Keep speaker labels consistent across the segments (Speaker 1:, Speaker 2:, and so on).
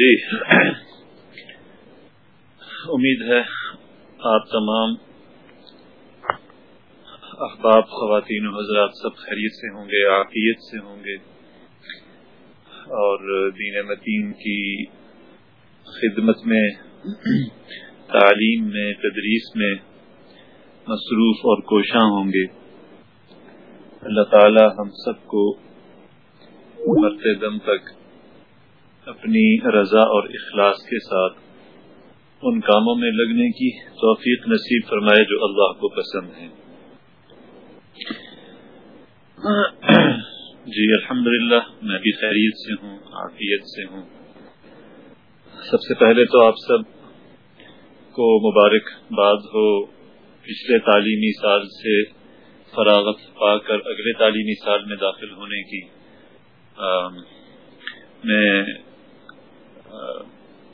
Speaker 1: جی۔ امید ہے آپ تمام احباب، خواتین و حضرات سب خیریت سے ہوں گے، عافیت سے ہوں گے۔ اور دین متین کی خدمت میں، تعلیم میں، تدریس میں مصروف اور کوشاں ہوں گے۔ اللہ تعالی ہم سب کو مرتے دم تک اپنی رضا اور اخلاص کے ساتھ ان کاموں میں لگنے کی توفیق نصیب فرمائے جو اللہ کو پسند ہے جی الحمد میں بھی خیریت سے ہوں، عافیت سے ہوں۔ سب سے پہلے تو آپ سب کو مبارک باد ہو۔ پچھلے تعلیمی سال سے فراغت پا کر اگلے تعلیمی سال میں داخل ہونے کی میں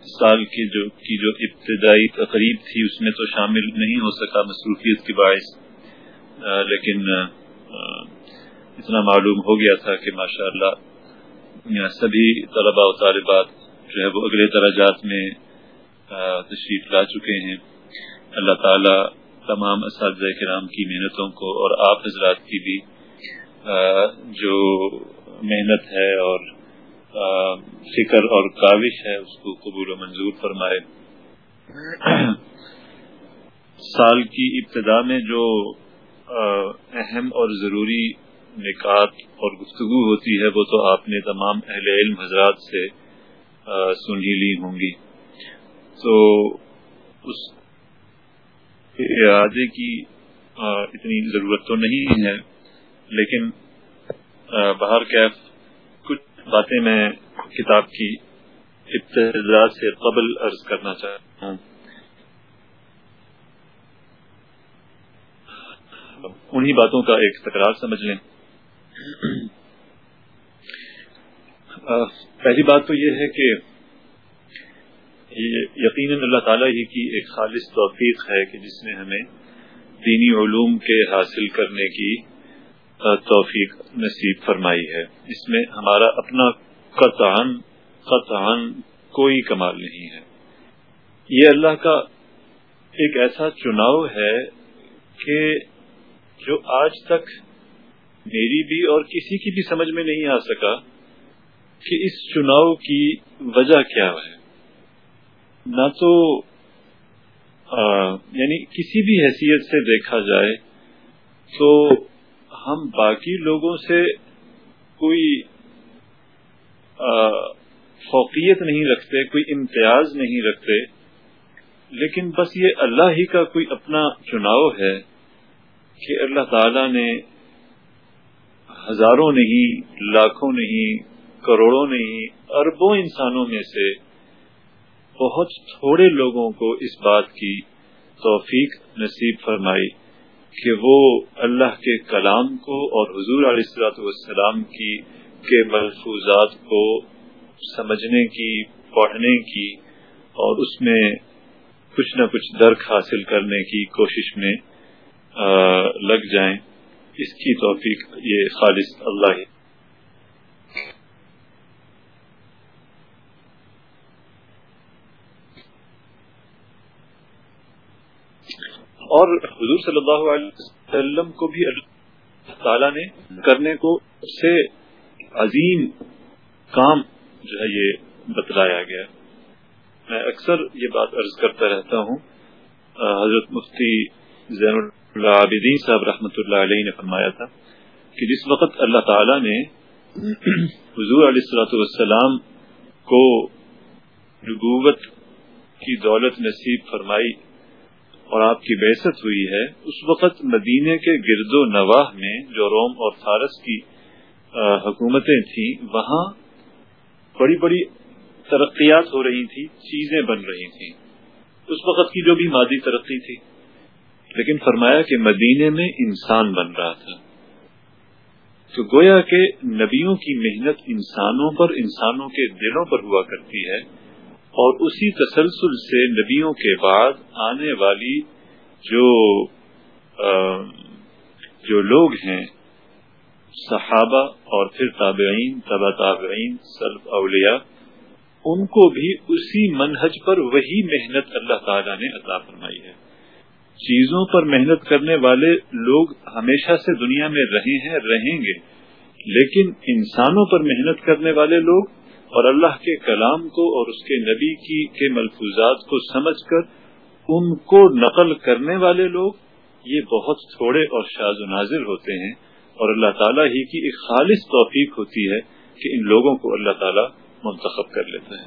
Speaker 1: سال کی جو کی جو ابتدائی تقریب تھی، اس میں تو شامل نہیں ہو سکا مصروفیت کے باعث لیکن اتنا معلوم ہو گیا تھا کہ ماشاء اللہ سبھی طلباء و طالبات جو ہے وہ اگلے درجات میں تشریف لا چکے ہیں۔ اللہ تعالی تمام اساتذہ کرام کی محنتوں کو اور آپ حضرات کی بھی جو محنت ہے اور فکر اور کاوش ہے، اس کو قبول و منظور فرمائے۔ سال کی ابتدا میں جو اہم اور ضروری نکات اور گفتگو ہوتی ہے، وہ تو آپ نے تمام اہل علم حضرات سے سن ہی لی ہوں گی۔ تو اس ارادے کی اتنی ضرورت تو نہیں ہے، لیکن باہر کیف باتیں میں کتاب کی ابتدا سے قبل عرض کرنا چاہتا ہوں۔ انہی باتوں کا ایک تکرار سمجھ لیں۔ پہلی بات تو یہ ہے کہ یقیناً اللہ تعالیٰ ہی کی ایک خالص توفیق ہے کہ جس نے ہمیں دینی علوم کے حاصل کرنے کی توفیق نصیب فرمائی ہے۔ اس میں ہمارا اپنا قطعاً قطعاً کوئی کمال نہیں ہے۔ یہ اللہ کا ایک ایسا چناؤ ہے کہ جو آج تک میری بھی اور کسی کی بھی سمجھ میں نہیں آ سکا کہ اس چناؤ کی وجہ کیا ہے۔ نہ تو یعنی کسی بھی حیثیت سے دیکھا جائے تو ہم باقی لوگوں سے کوئی فوقیت نہیں رکھتے، کوئی امتیاز نہیں رکھتے، لیکن بس یہ اللہ ہی کا کوئی اپنا چناؤ ہے کہ اللہ تعالی نے ہزاروں نہیں، لاکھوں نہیں، کروڑوں نہیں، اربوں انسانوں میں سے بہت تھوڑے لوگوں کو اس بات کی توفیق نصیب فرمائی۔ کہ وہ اللہ کے کلام کو اور حضور علیہ السلاۃ والسلام کی کے ملفوظات کو سمجھنے کی، پڑھنے کی اور اس میں کچھ نہ کچھ درک حاصل کرنے کی کوشش میں لگ جائیں۔ اس کی توفیق یہ خالص اللہ اور حضور صلی اللہ علیہ وسلم کو بھی اللہ تعالی نے کرنے کو سے عظیم کام جو ہے یہ بتلایا گیا۔ میں اکثر یہ بات عرض کرتا رہتا ہوں۔ حضرت مفتی زین العابدین صاحب رحمۃ اللہ علیہ نے فرمایا تھا کہ جس وقت اللہ تعالی نے حضور علیہ السلاۃ والسلام کو نبوت کی دولت نصیب فرمائی اور آپ کی بحثت ہوئی ہے، اس وقت مدینے کے گرد و نواح میں جو روم اور فارس کی حکومتیں تھیں، وہاں بڑی بڑی ترقیات ہو رہی تھی چیزیں بن رہی تھیں۔ اس وقت کی جو بھی مادی ترقی تھی۔ لیکن فرمایا کہ مدینے میں انسان بن رہا تھا۔ تو گویا کہ نبیوں کی محنت انسانوں پر، انسانوں کے دلوں پر ہوا کرتی ہے۔ اور اسی تسلسل سے نبیوں کے بعد آنے والی جو جو لوگ ہیں، صحابہ اور پھر تابعین تبا تابعین، سلف اولیاء، ان کو بھی اسی منہج پر وہی محنت اللہ تعالیٰ نے عطا فرمائی ہے۔ چیزوں پر محنت کرنے والے لوگ ہمیشہ سے دنیا میں رہے ہیں، رہیں گے، لیکن انسانوں پر محنت کرنے والے لوگ اور اللہ کے کلام کو اور اس کے نبی کی کے ملفوظات کو سمجھ کر ان کو نقل کرنے والے لوگ یہ بہت تھوڑے اور شاز و نازر ہوتے ہیں اور اللہ تعالیٰ ہی کی ایک خالص توفیق ہوتی ہے کہ ان لوگوں کو اللہ تعالیٰ منتخب کر لیتا ہے۔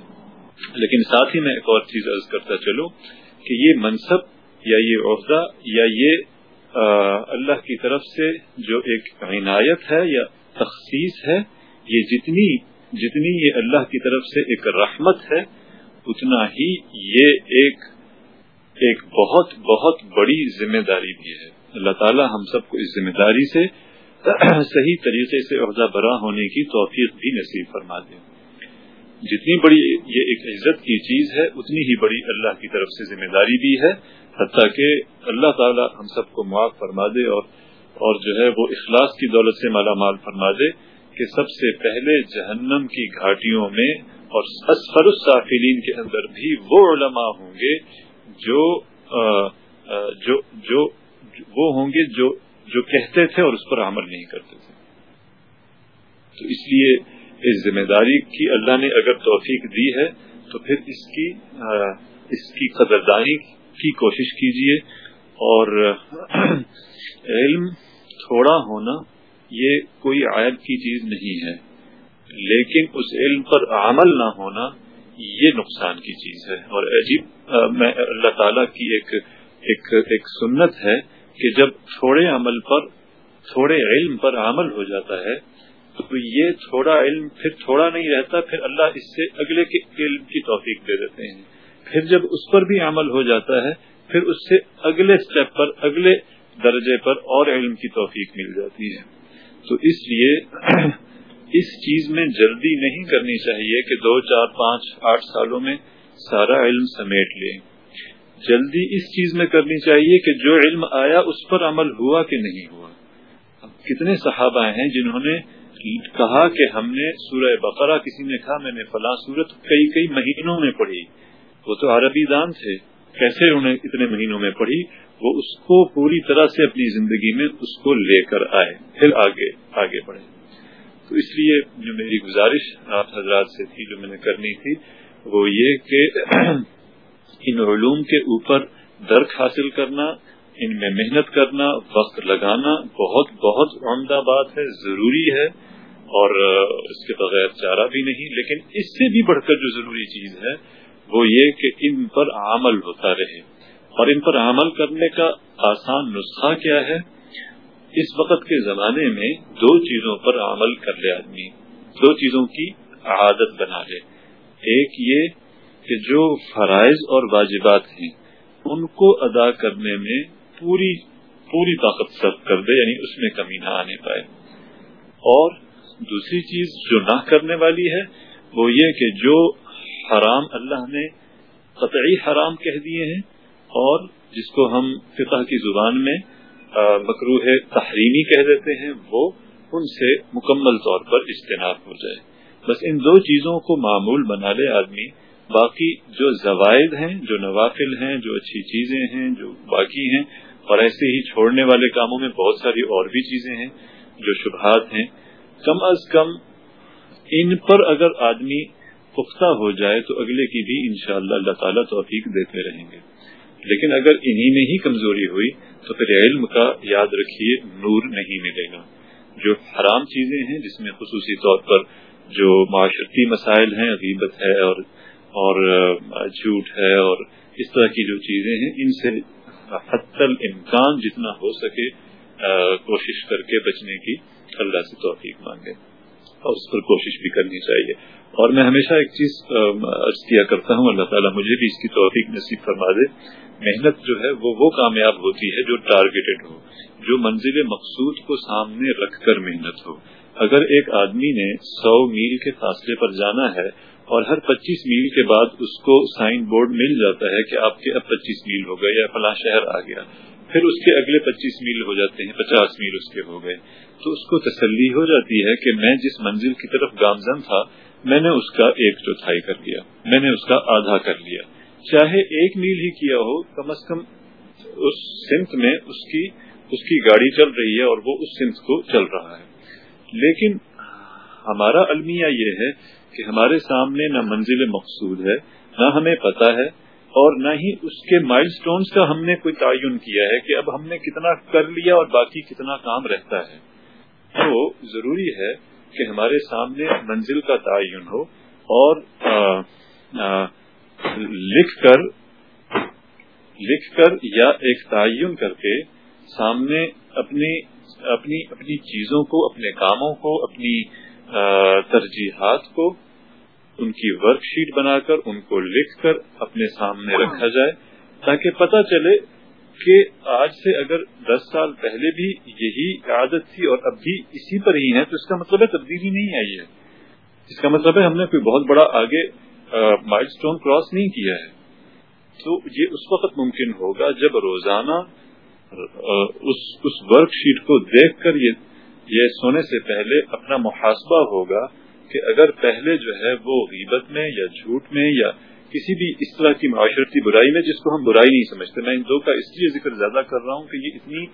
Speaker 1: لیکن ساتھ ہی میں ایک اور چیز عرض کرتا چلوں کہ یہ منصب یا یہ عہدہ یا یہ اللہ کی طرف سے جو ایک عنایت ہے یا تخصیص ہے، یہ جتنی جتنی یہ اللہ کی طرف سے ایک رحمت ہے، اتنا ہی یہ ایک ایک بہت بہت بڑی ذمہ داری بھی ہے۔ اللہ تعالی ہم سب کو اس ذمہ داری سے صحیح طریقے سے عہدہ برا ہونے کی توفیق بھی نصیب فرما دیں جتنی بڑی یہ ایک عزت کی چیز ہے، اتنی ہی بڑی اللہ کی طرف سے ذمہ داری بھی ہے۔ حتیٰ کہ اللہ تعالی ہم سب کو معاف فرما دے اور اور جو ہے وہ اخلاص کی دولت سے مالا مال فرما دے۔ کہ سب سے پہلے جہنم کی گھاٹیوں میں اور اسفر السافلین کے اندر بھی وہ علماء ہوں گے جو جو جو، وہ ہوں گے جو جو کہتے تھے اور اس پر عمل نہیں کرتے تھے۔ تو اس لیے اس ذمہ داری کی اللہ نے اگر توفیق دی ہے تو پھر اس کی اس کی قدردانی کی کوشش کیجیے اور علم تھوڑا ہونا یہ کوئی عائد کی چیز نہیں ہے۔ لیکن اس علم پر عمل نہ ہونا یہ نقصان کی چیز ہے۔ اور عجیب میں اللہ تعالی کی ایک ایک ایک سنت ہے کہ جب تھوڑے عمل پر، تھوڑے علم پر عمل ہو جاتا ہے، تو یہ تھوڑا علم پھر تھوڑا نہیں رہتا، پھر اللہ اس سے اگلے کے علم کی توفیق دے دیتے ہیں۔ پھر جب اس پر بھی عمل ہو جاتا ہے، پھر اس سے اگلے سٹیپ پر، اگلے درجے پر اور علم کی توفیق مل جاتی ہے۔ تو اس لیے اس چیز میں جلدی نہیں کرنی چاہیے کہ دو، چار، پانچ، آٹھ سالوں میں سارا علم سمیٹ لیں جلدی اس چیز میں کرنی چاہیے کہ جو علم آیا اس پر عمل ہوا کہ نہیں ہوا۔ کتنے صحابہ ہیں جنہوں نے کہا کہ ہم نے سورہ بقرہ کسی نے کہا، میں نے فلاں صورت کئی کئی مہینوں میں پڑھی۔ وہ تو عربی دان تھے۔ کیسے انہیں اتنے مہینوں میں پڑھی؟ وہ اس کو پوری طرح سے اپنی زندگی میں اس کو لے کر آئے۔ پھر آگے آگے بڑھے تو اس لیے جو میری گزارش آپ حضرات سے تھی جو میں نے کرنی تھی، وہ یہ کہ ان علوم کے اوپر درک حاصل کرنا، ان میں محنت کرنا، وقت لگانا بہت بہت عمدہ بات ہے، ضروری ہے، اور اس کے بغیر چارہ بھی نہیں، لیکن اس سے بھی بڑھ کر جو ضروری چیز ہے، وہ یہ کہ ان پر عمل ہوتا رہے۔ اور ان پر عمل کرنے کا آسان نسخہ کیا ہے؟ اس وقت کے زمانے میں دو چیزوں پر عمل کر لے آدمی، دو چیزوں کی عادت بنا لے۔ ایک یہ کہ جو فرائض اور واجبات ہیں، ان کو ادا کرنے میں پوری پوری طاقت سرف کر دے یعنی اس میں کمی نہ آنے پائے۔ اور دوسری چیز جو نہ کرنے والی ہے، وہ یہ کہ جو حرام اللہ نے قطعی حرام کہہ دیے ہیں، اور جس کو ہم فقہ کی زبان میں مکروح تحریمی کہہ دیتے ہیں، وہ ان سے مکمل طور پر اجتناب ہو جائے۔ بس ان دو چیزوں کو معمول بنا لے آدمی۔ باقی جو زوائد ہیں، جو نوافل ہیں، جو اچھی چیزیں ہیں، جو باقی ہیں، اور ایسے ہی چھوڑنے والے کاموں میں بہت ساری اور بھی چیزیں ہیں جو شبہات ہیں۔ کم از کم ان پر اگر آدمی پختہ ہو جائے تو اگلے کی بھی انشاءاللہ اللہ اللہ تعالیٰ توفیق دیتے رہیں گے۔ لیکن اگر انہی میں ہی کمزوری ہوئی تو پھر علم کا یاد رکھیے، نور نہیں ملے گا۔ جو حرام چیزیں ہیں، جس میں خصوصی طور پر جو معاشرتی مسائل ہیں، غیبت ہے اور اور، جھوٹ ہے اور اس طرح کی جو چیزیں ہیں، ان سے حت امکان جتنا ہو سکے کوشش کر کے بچنے کی اللہ سے توفیق مانگے۔ اور اس پر کوشش بھی کرنی چاہیے۔ اور میں ہمیشہ ایک چیز عرض کیا کرتا ہوں، اللہ تعالیٰ مجھے بھی اس کی توفیق نصیب فرما دے۔ محنت جو ہے وہ وہ کامیاب ہوتی ہے جو ٹارگیٹڈ ہو، جو منزل مقصود کو سامنے رکھ کر محنت ہو۔ اگر ایک آدمی نے سو میل کے فاصلے پر جانا ہے اور ہر پچیس میل کے بعد اس کو سائن بورڈ مل جاتا ہے کہ آپ کے اب پچیس میل ہو گئے یا فلاں شہر آ گیا، پھر اس کے اگلے پچیس میل ہو جاتے ہیں، پچاس میل اس کے ہو گئے، تو اس کو تسلی ہو جاتی ہے کہ میں جس منزل کی طرف گامزن تھا، میں نے اس کا ایک چوتھائی کر لیا میں نے اس کا آدھا کر لیا۔ چاہے ایک میل ہی کیا ہو، کم از کم اس سمت میں اس کی اس کی گاڑی چل رہی ہے اور وہ اس سمت کو چل رہا ہے۔ لیکن ہمارا المیہ یہ ہے کہ ہمارے سامنے نہ منزل مقصود ہے، نہ ہمیں پتا ہے اور نہ ہی اس کے مائل سٹونز کا ہم نے کوئی تعین کیا ہے کہ اب ہم نے کتنا کر لیا اور باقی کتنا کام رہتا ہے۔ تو ضروری ہے کہ ہمارے سامنے منزل کا تعین ہو اور آ آ لکھ کر لکھ کر یا ایک تعین کر کے سامنے اپنی اپنی اپنی چیزوں کو، اپنے کاموں کو، اپنی ترجیحات کو ان کی ورک شیٹ بنا کر، ان کو لکھ کر اپنے سامنے رکھا جائے تاکہ پتہ چلے کہ آج سے اگر دس سال پہلے بھی یہی عادت تھی اور اب بھی اسی پر ہی ہے تو اس کا مطلب ہے تبدیلی نہیں آئی ہے اس کا مطلب ہے ہم نے کوئی بہت بڑا آگے مائل سٹون کراس نہیں کیا ہے۔ تو یہ اس وقت ممکن ہوگا جب روزانہ اس اس ورک شیٹ کو دیکھ کر یہ سونے سے پہلے اپنا محاسبہ ہوگا کہ اگر پہلے جو ہے وہ غیبت میں یا جھوٹ میں یا کسی بھی اس طرح کی معاشرتی برائی میں، جس کو ہم برائی نہیں سمجھتے۔ میں ان دو کا اس لیے ذکر زیادہ کر رہا ہوں کہ یہ اتنی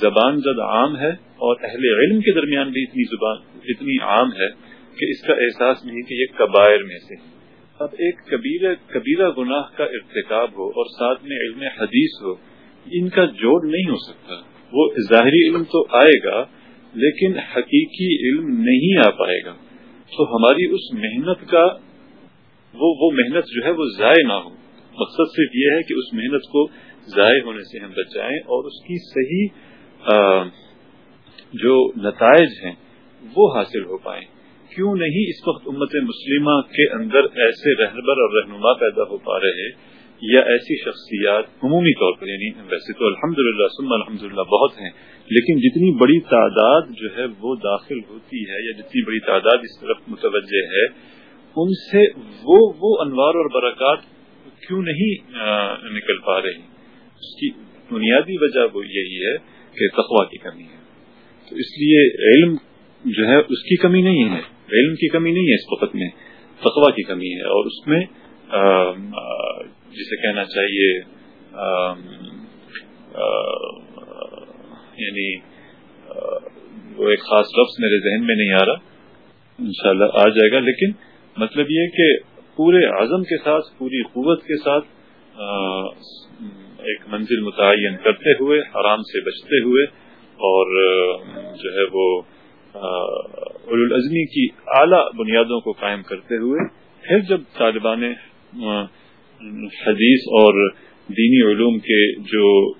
Speaker 1: زبان زد عام ہے اور اہل علم کے درمیان بھی اتنی زبان، اتنی عام ہے کہ اس کا احساس نہیں کہ یہ قبائر میں سے۔ اب ایک کبیرہ گناہ کا ارتکاب ہو اور ساتھ میں علم حدیث ہو، ان کا جوڑ نہیں ہو سکتا۔ وہ ظاہری علم تو آئے گا، لیکن حقیقی علم نہیں آ پائے گا۔ تو ہماری اس محنت کا وہ وہ محنت جو ہے وہ ضائع نہ ہو۔ مقصد صرف یہ ہے کہ اس محنت کو ضائع ہونے سے ہم بچائیں اور اس کی صحیح جو نتائج ہیں وہ حاصل ہو پائیں۔ کیوں نہیں اس وقت امت مسلمہ کے اندر ایسے رہبر اور رہنما پیدا ہو پا رہے یا ایسی شخصیات عمومی طور پر یعنی ویسے تو الحمد للہ سم الحمد للہ بہت ہیں، لیکن جتنی بڑی تعداد جو ہے وہ داخل ہوتی ہے یا جتنی بڑی تعداد اس طرف متوجہ ہے، ان سے وہ وہ انوار اور برکات کیوں نہیں نکل پا رہی؟ اس کی بنیادی وجہ وہ یہی ہے کہ تقوا کی کمی ہے۔ تو اس لیے علم جو ہے اس کی کمی نہیں ہے۔ علم کی کمی نہیں ہے، اس وقت میں تقوا کی کمی ہے۔ اور اس میں جسے کہنا چاہیے یعنی وہ ایک خاص لفظ میرے ذہن میں نہیں آ رہا۔ انشاءاللہ آ جائے گا، لیکن مطلب یہ کہ پورے عزم کے ساتھ، پوری قوت کے ساتھ ایک منزل متعین کرتے ہوئے حرام سے بچتے ہوئے، اور جو ہے وہ الازمی کی اعلی بنیادوں کو قائم کرتے ہوئے پھر جب طالبان حدیث اور دینی علوم کے جو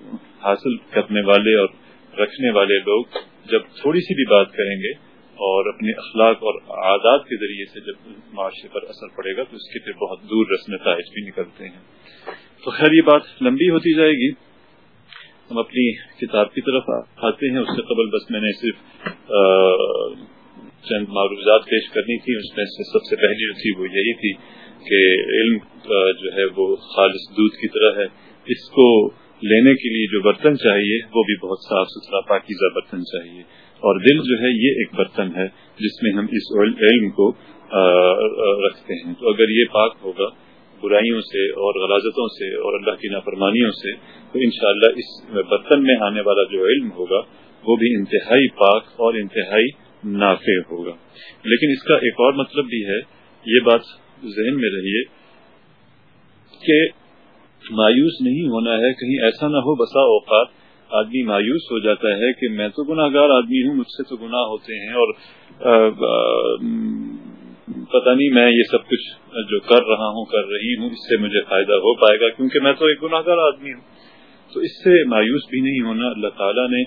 Speaker 1: حاصل کرنے والے اور رکھنے والے لوگ جب تھوڑی سی بھی بات کریں گے اور اپنے اخلاق اور عادات کے ذریعے سے جب معاشرے پر اثر پڑے گا تو اس کے پھر بہت دور رسم نتائج بھی نکلتے ہیں۔ تو خیر، یہ بات لمبی ہوتی جائے گی۔ ہم اپنی کتاب کی طرف آتے ہیں، اس سے قبل بس میں نے صرف چند معروضات پیش کرنی تھی۔ اس میں سے سب سے پہلی جو تھی وہ یہی تھی کہ علم جو ہے وہ خالص دودھ کی طرح ہے۔ اس کو لینے کے لیے جو برتن چاہیے، وہ بھی بہت صاف ستھرا، پاکیزہ برتن چاہیے۔ اور دل جو ہے، یہ ایک برتن ہے جس میں ہم اس علم کو رکھتے ہیں۔ تو اگر یہ پاک ہوگا برائیوں سے اور غلازتوں سے اور اللہ کی نافرمانیوں سے تو انشاءاللہ اس برتن میں آنے والا جو علم ہوگا، وہ بھی انتہائی پاک اور انتہائی نافع ہوگا۔ لیکن اس کا ایک اور مطلب بھی ہے، یہ بات ذہن میں رہیے کہ مایوس نہیں ہونا ہے، کہیں ایسا نہ ہو بسا اوقات آدمی مایوس ہو جاتا ہے کہ میں تو گناہ گار آدمی ہوں، مجھ سے تو گناہ ہوتے ہیں اور پتہ نہیں میں یہ سب کچھ جو کر رہا ہوں، کر رہی ہوں، اس سے مجھے فائدہ ہو پائے گا، کیونکہ میں تو ایک گناہ گار آدمی ہوں۔ تو اس سے مایوس بھی نہیں ہونا۔ اللہ تعالیٰ نے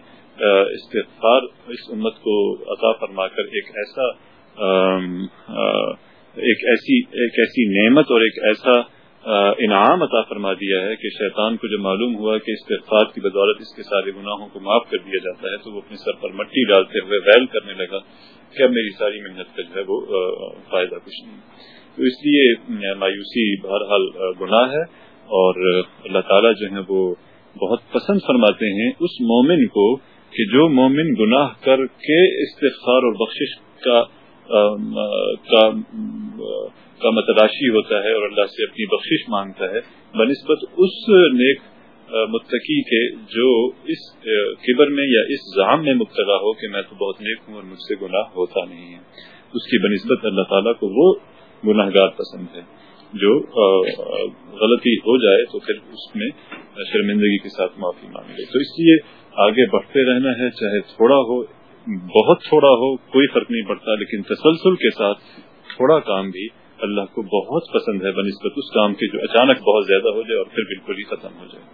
Speaker 1: استغفار اس امت کو عطا فرما کر ایک ایسا ایک ایسی ایک ایسی نعمت اور ایک ایسا انعام عطا فرما دیا ہے کہ شیطان کو جو معلوم ہوا کہ استغفار کی بدولت اس کے سارے گناہوں کو معاف کر دیا جاتا ہے، تو وہ اپنے سر پر مٹی ڈالتے ہوئے ویل کرنے لگا کہ اب میری ساری محنت کا جو ہے وہ فائدہ کچھ نہیں۔ تو اس لیے مایوسی بہرحال گناہ ہے اور اللہ تعالیٰ جو ہے وہ بہت پسند فرماتے ہیں اس مومن کو کہ جو مومن گناہ کر کے استغفار اور بخشش کا کا کا متلاشی ہوتا ہے اور اللہ سے اپنی بخشش مانگتا ہے، بنسبت اس نیک متقی کے جو اس قبر میں یا اس زام میں مبتلا ہو کہ میں تو بہت نیک ہوں اور مجھ سے گناہ ہوتا نہیں ہے۔ اس کی بنسبت اللہ تعالیٰ کو وہ گناہ گار پسند ہے۔ جو غلطی ہو جائے تو پھر اس میں شرمندگی کے ساتھ معافی مانگ لے تو اس لیے آگے بڑھتے رہنا ہے، چاہے تھوڑا ہو، بہت تھوڑا ہو، کوئی فرق نہیں پڑتا، لیکن تسلسل کے ساتھ تھوڑا کام بھی اللہ کو بہت پسند ہے، بنسبت اس کام کے جو اچانک بہت زیادہ ہو جائے اور پھر بالکل ہی ختم ہو جائے۔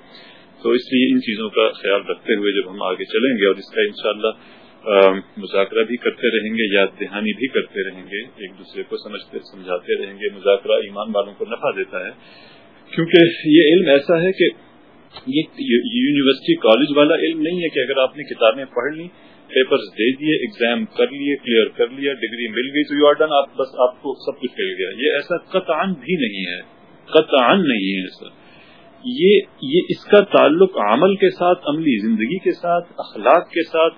Speaker 1: تو اس لیے ان چیزوں کا خیال رکھتے ہوئے جب ہم آگے چلیں گے اور اس کا انشاءاللہ مذاکرہ بھی کرتے رہیں گے، یاد دہانی بھی کرتے رہیں گے، ایک دوسرے کو سمجھتے، سمجھاتے رہیں گے، مذاکرہ ایمان والوں کو نفع دیتا ہے۔ کیونکہ یہ علم ایسا ہے کہ یہ یونیورسٹی کالج والا علم نہیں ہے کہ اگر آپ نے کتابیں پڑھ لی پیپرز دے دیے ایگزام کر لیے کلیئر کر لیا ڈگری مل گئی، تو یو آر ڈن آپ بس آپ کو سب کچھ مل گیا. یہ ایسا قطعا بھی نہیں ہے. قطعا نہیں ہے ایسا یہ یہ اس کا تعلق عمل کے ساتھ، عملی زندگی کے ساتھ، اخلاق کے ساتھ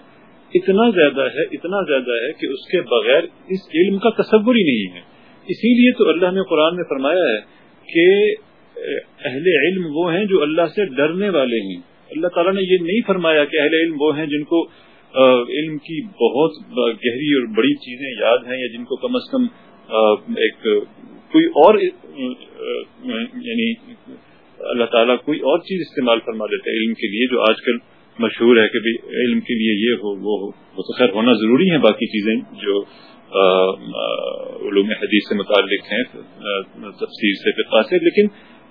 Speaker 1: اتنا زیادہ ہے، اتنا زیادہ ہے کہ اس کے بغیر اس علم کا تصور ہی نہیں ہے. اسی لیے تو اللہ نے قرآن میں فرمایا ہے کہ اہل علم وہ ہیں جو اللہ سے ڈرنے والے ہیں. اللہ تعالیٰ نے یہ نہیں فرمایا کہ اہل علم وہ ہیں جن کو علم کی بہت گہری اور بڑی چیزیں یاد ہیں یا جن کو کم از کم ایک کوئی اور یعنی اللہ تعالیٰ کوئی اور چیز استعمال فرما دیتے علم کے لیے جو آج کل مشہور ہے کہ علم کے لیے یہ ہو، وہ ہو۔ وہ تو خیر ہونا ضروری ہے باقی چیزیں جو علوم حدیث سے متعلق ہیں تفصیل سے فقہ سے، لیکن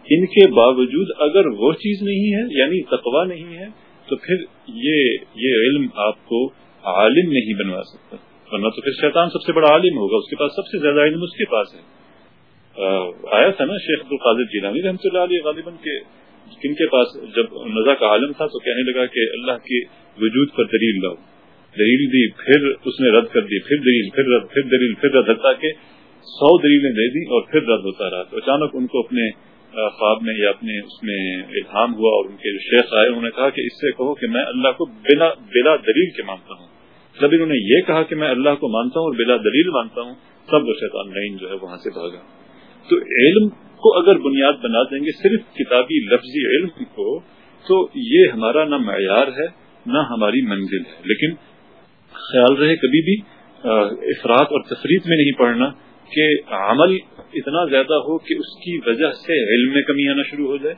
Speaker 1: ان کے باوجود اگر وہ چیز نہیں ہے یعنی تقوا نہیں ہے تو پھر یہ یہ علم آپ کو عالم نہیں بنوا سکتا ورنہ تو پھر شیطان سب سے بڑا عالم ہوگا، اس کے پاس سب سے زیادہ علم اس کے پاس ہے۔ آیا تھا نا شیخ عبد القادر جیلانی رحمۃ اللہ علیہ غالباً کے کن کے پاس جب نزا کا عالم تھا تو کہنے لگا کہ اللہ کے وجود پر دلیل لاؤ۔ دلیل دی، پھر اس نے رد کر دی، پھر دلیل، پھر رد، پھر دلیل، پھر رد، حتیٰ کہ سو دلیلیں دے دی اور پھر رد ہوتا رہا۔ تو اچانک ان کو اپنے خواب میں یا اپنے اس میں الہام ہوا اور ان کے جو شیخ آئے، انہوں نے کہا کہ اس سے کہو کہ میں اللہ کو بلا بلا دلیل کے مانتا ہوں۔ جب انہوں نے یہ کہا کہ میں اللہ کو مانتا ہوں اور بلا دلیل مانتا ہوں تب وہ شیطان نئین جو ہے وہاں سے بھاگا تو علم کو اگر بنیاد بنا دیں گے، صرف کتابی لفظی علم کو، تو یہ ہمارا نہ معیار ہے، نہ ہماری منزل ہے۔ لیکن خیال رہے کبھی بھی افراد اور تفریح میں نہیں پڑھنا۔ کہ عمل اتنا زیادہ ہو کہ اس کی وجہ سے علم میں کمی آنا شروع ہو جائے۔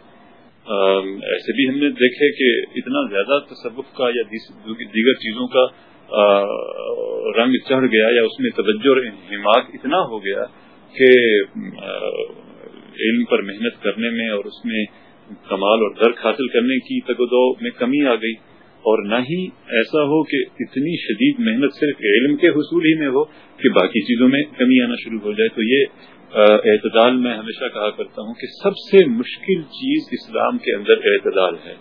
Speaker 1: ایسے بھی ہم نے دیکھے کہ اتنا زیادہ تصوف کا یا دیگر چیزوں کا رنگ چڑھ گیا یا اس میں توجہ اور انہماک اتنا ہو گیا کہ علم پر محنت کرنے میں اور اس میں کمال اور درک حاصل کرنے کی تگدو میں کمی آ گئی۔ اور نہ ہی ایسا ہو کہ اتنی شدید محنت صرف علم کے حصول ہی میں ہو کہ باقی چیزوں میں کمی آنا شروع ہو جائے تو یہ اعتدال میں ہمیشہ کہا کرتا ہوں کہ سب سے مشکل چیز اسلام کے اندر اعتدال ہے۔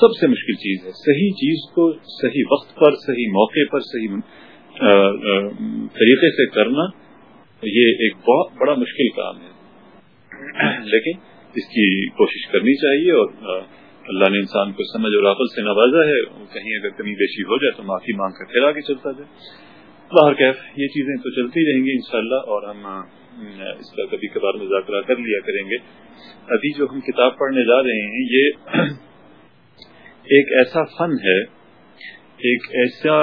Speaker 1: سب سے مشکل چیز ہے۔ صحیح چیز کو صحیح وقت پر، صحیح موقع پر، صحیح طریقے سے کرنا یہ ایک بہت بڑا مشکل کام ہے۔ لیکن اس کی کوشش کرنی چاہیے اور اللہ نے انسان کو سمجھ اور عقل سے نوازا ہے کہیں اگر کمی بیشی ہو جائے تو معافی مانگ کر پھر آگے چلتا جائے۔ باہر کیف، یہ چیزیں تو چلتی رہیں گی انشاءاللہ اور ہم اس کا کبھی کبھار مذاکرہ کر لیا کریں گے۔ ابھی جو ہم کتاب پڑھنے جا رہے ہیں، یہ ایک ایسا فن ہے، ایک ایسا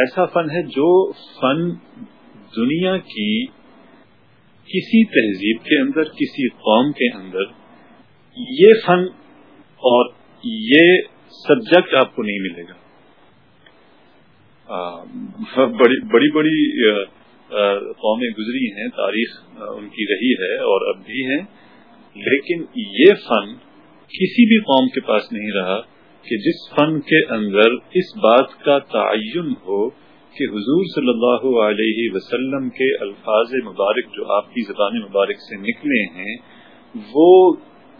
Speaker 1: ایسا فن ہے جو فن دنیا کی کسی تہذیب کے اندر، کسی قوم کے اندر یہ فن اور یہ سبجیکٹ آپ کو نہیں ملے گا۔ بڑی بڑی بڑی قومیں گزری ہیں، تاریخ ان کی رہی ہے اور اب بھی ہیں۔ لیکن یہ فن کسی بھی قوم کے پاس نہیں رہا کہ جس فن کے اندر اس بات کا تعین ہو کہ حضور صلی اللہ علیہ وسلم کے الفاظ مبارک جو آپ کی زبان مبارک سے نکلے ہیں، وہ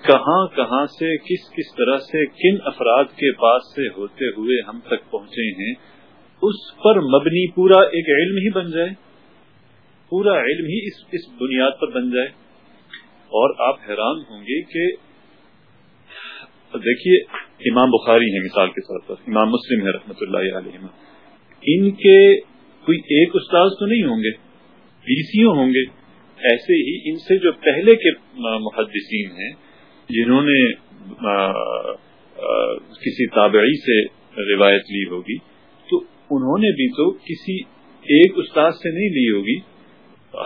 Speaker 1: کہاں کہاں سے کس کس طرح سے کن افراد کے پاس سے ہوتے ہوئے ہم تک پہنچے ہیں، اس پر مبنی پورا ایک علم ہی بن جائے۔ پورا علم ہی اس اس بنیاد پر بن جائے۔ اور آپ حیران ہوں گے کہ دیکھیے، امام بخاری ہیں مثال کے طور پر، امام مسلم ہے رحمۃ اللہ علیہ ان کے کوئی ایک استاذ تو نہیں ہوں گے بیسیوں ہوں گے۔ ایسے ہی ان سے جو پہلے کے محدثین ہیں جنہوں نے کسی تابعی سے روایت لی ہوگی، تو انہوں نے بھی تو کسی ایک استاد سے نہیں لی ہوگی۔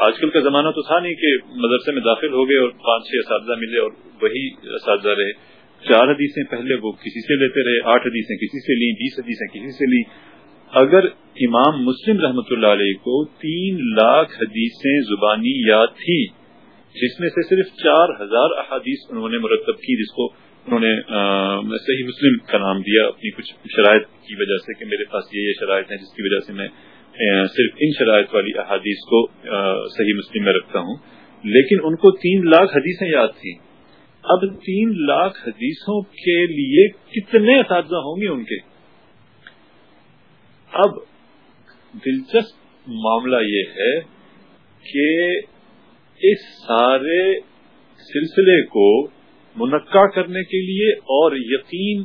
Speaker 1: آج کل کا زمانہ تو تھا نہیں کہ مدرسے میں داخل ہو گئے اور پانچ چھ اساتذہ ملے اور وہی اساتذہ رہے۔ چار حدیثیں پہلے وہ کسی سے لیتے رہے، آٹھ حدیثیں کسی سے لی بیس حدیثیں کسی سے لی اگر امام مسلم رحمت اللہ علیہ کو تین لاکھ حدیثیں زبانی یاد تھی جس میں سے صرف چار ہزار احادیث انہوں نے مرتب کی، جس کو انہوں نے صحیح مسلم کا نام دیا اپنی کچھ شرائط کی وجہ سے کہ میرے پاس یہ یہ شرائط ہیں، جس کی وجہ سے میں صرف ان شرائط والی احادیث کو صحیح مسلم میں رکھتا ہوں۔ لیکن ان کو تین لاکھ حدیثیں یاد تھیں۔ اب تین لاکھ حدیثوں کے لیے کتنے اساتذہ ہوں گے ان کے؟ اب دلچسپ معاملہ یہ ہے کہ اس سارے سلسلے کو منقع کرنے کے لیے اور یقین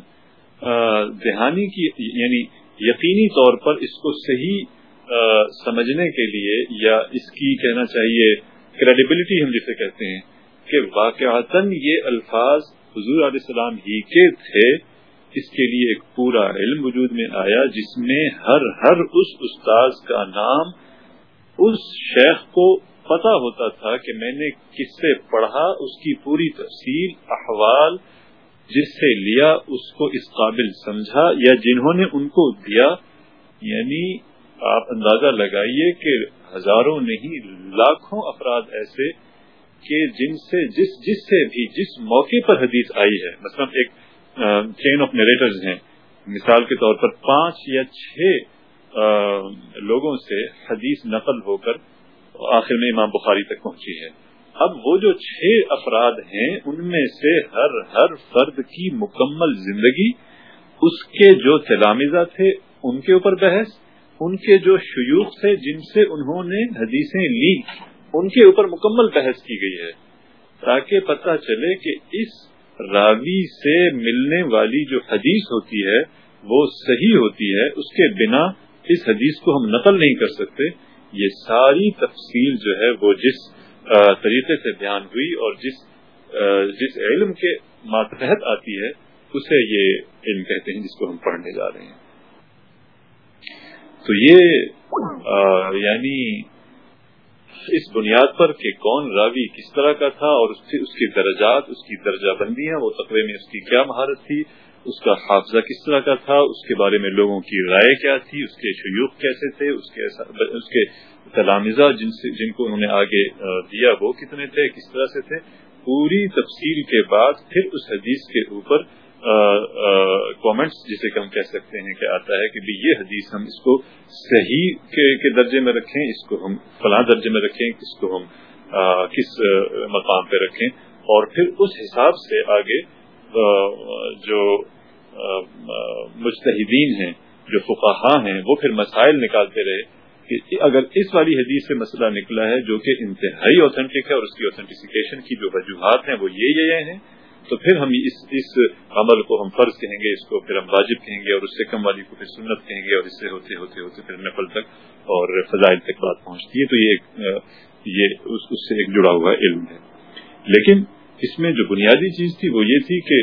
Speaker 1: دہانی کی یعنی یقینی طور پر اس کو صحیح سمجھنے کے لیے یا اس کی کہنا چاہیے کریڈیبلٹی ہم جسے کہتے ہیں، کہ واقعات یہ الفاظ حضور علیہ السلام ہی کے تھے، اس کے لیے ایک پورا علم وجود میں آیا، جس میں ہر ہر اس استاذ کا نام، اس شیخ کو پتا ہوتا تھا کہ میں نے کس سے پڑھا اس کی پوری تفصیل، احوال، جس سے لیا، اس کو اس قابل سمجھا یا جنہوں نے ان کو دیا۔ یعنی آپ اندازہ لگائیے کہ ہزاروں نہیں، لاکھوں افراد ایسے کہ جن سے، جس جس سے بھی، جس موقع پر حدیث آئی ہے۔ مثلا ایک چین آف نریٹرز ہیں۔ مثال کے طور پر پانچ یا چھ لوگوں سے حدیث نقل ہو کر آخر میں امام بخاری تک پہنچی ہے۔ اب وہ جو چھ افراد ہیں، ان میں سے ہر ہر فرد کی مکمل زندگی، اس کے جو تلامزہ تھے، ان کے اوپر بحث، ان کے جو شیوخ تھے جن سے انہوں نے حدیثیں لی ان کے اوپر مکمل بحث کی گئی ہے۔ تاکہ پتہ چلے کہ اس راوی سے ملنے والی جو حدیث ہوتی ہے، وہ صحیح ہوتی ہے، اس کے بنا اس حدیث کو ہم نقل نہیں کر سکتے۔ یہ ساری تفصیل جو ہے وہ جس طریقے سے بیان ہوئی اور جس جس علم کے ماتحت آتی ہے، اسے یہ علم کہتے ہیں جس کو ہم پڑھنے جا رہے ہیں۔ تو یہ یعنی اس بنیاد پر کہ کون راوی کس طرح کا تھا اور اس کی درجات، اس کی درجہ بندیاں، وہ تقوی میں اس کی کیا مہارت تھی اس کا حافظہ کس طرح کا تھا؟ اس کے بارے میں لوگوں کی رائے کیا تھی؟ اس کے شیوخ کیسے تھے؟ اس کے اس کے تلامزہ جن سے جن کو انہوں نے آگے دیا، وہ کتنے تھے؟ کس طرح سے تھے؟ پوری تفصیل کے بعد پھر اس حدیث کے اوپر کامنٹس جسے کہ ہم کہہ سکتے ہیں کہ آتا ہے کہ یہ حدیث ہم اس کو صحیح کے درجے میں رکھیں، اس کو ہم فلاں درجے میں رکھیں، اس کو ہم کس مقام پہ رکھیں اور پھر اس حساب سے آگے جو مجتہدین ہیں، جو فقاہ ہیں، وہ پھر مسائل نکالتے رہے کہ اگر اس والی حدیث سے مسئلہ نکلا ہے جو کہ انتہائی اوتھینٹک ہے اور اس کی اوتھینٹیفیکیشن کی جو وجوہات ہیں وہ یہ یہ ہیں، تو پھر ہم اس اس عمل کو ہم فرض کہیں گے، اس کو پھر ہم واجب کہیں گے اور اس سے کم والی کو پھر سنت کہیں گے اور اس سے ہوتے ہوتے ہوتے پھر نقل تک اور فضائل تک بات پہنچتی ہے، تو یہ یہ اس اس سے ایک جڑا ہوا علم ہے۔ لیکن اس میں جو بنیادی چیز تھی وہ یہ تھی کہ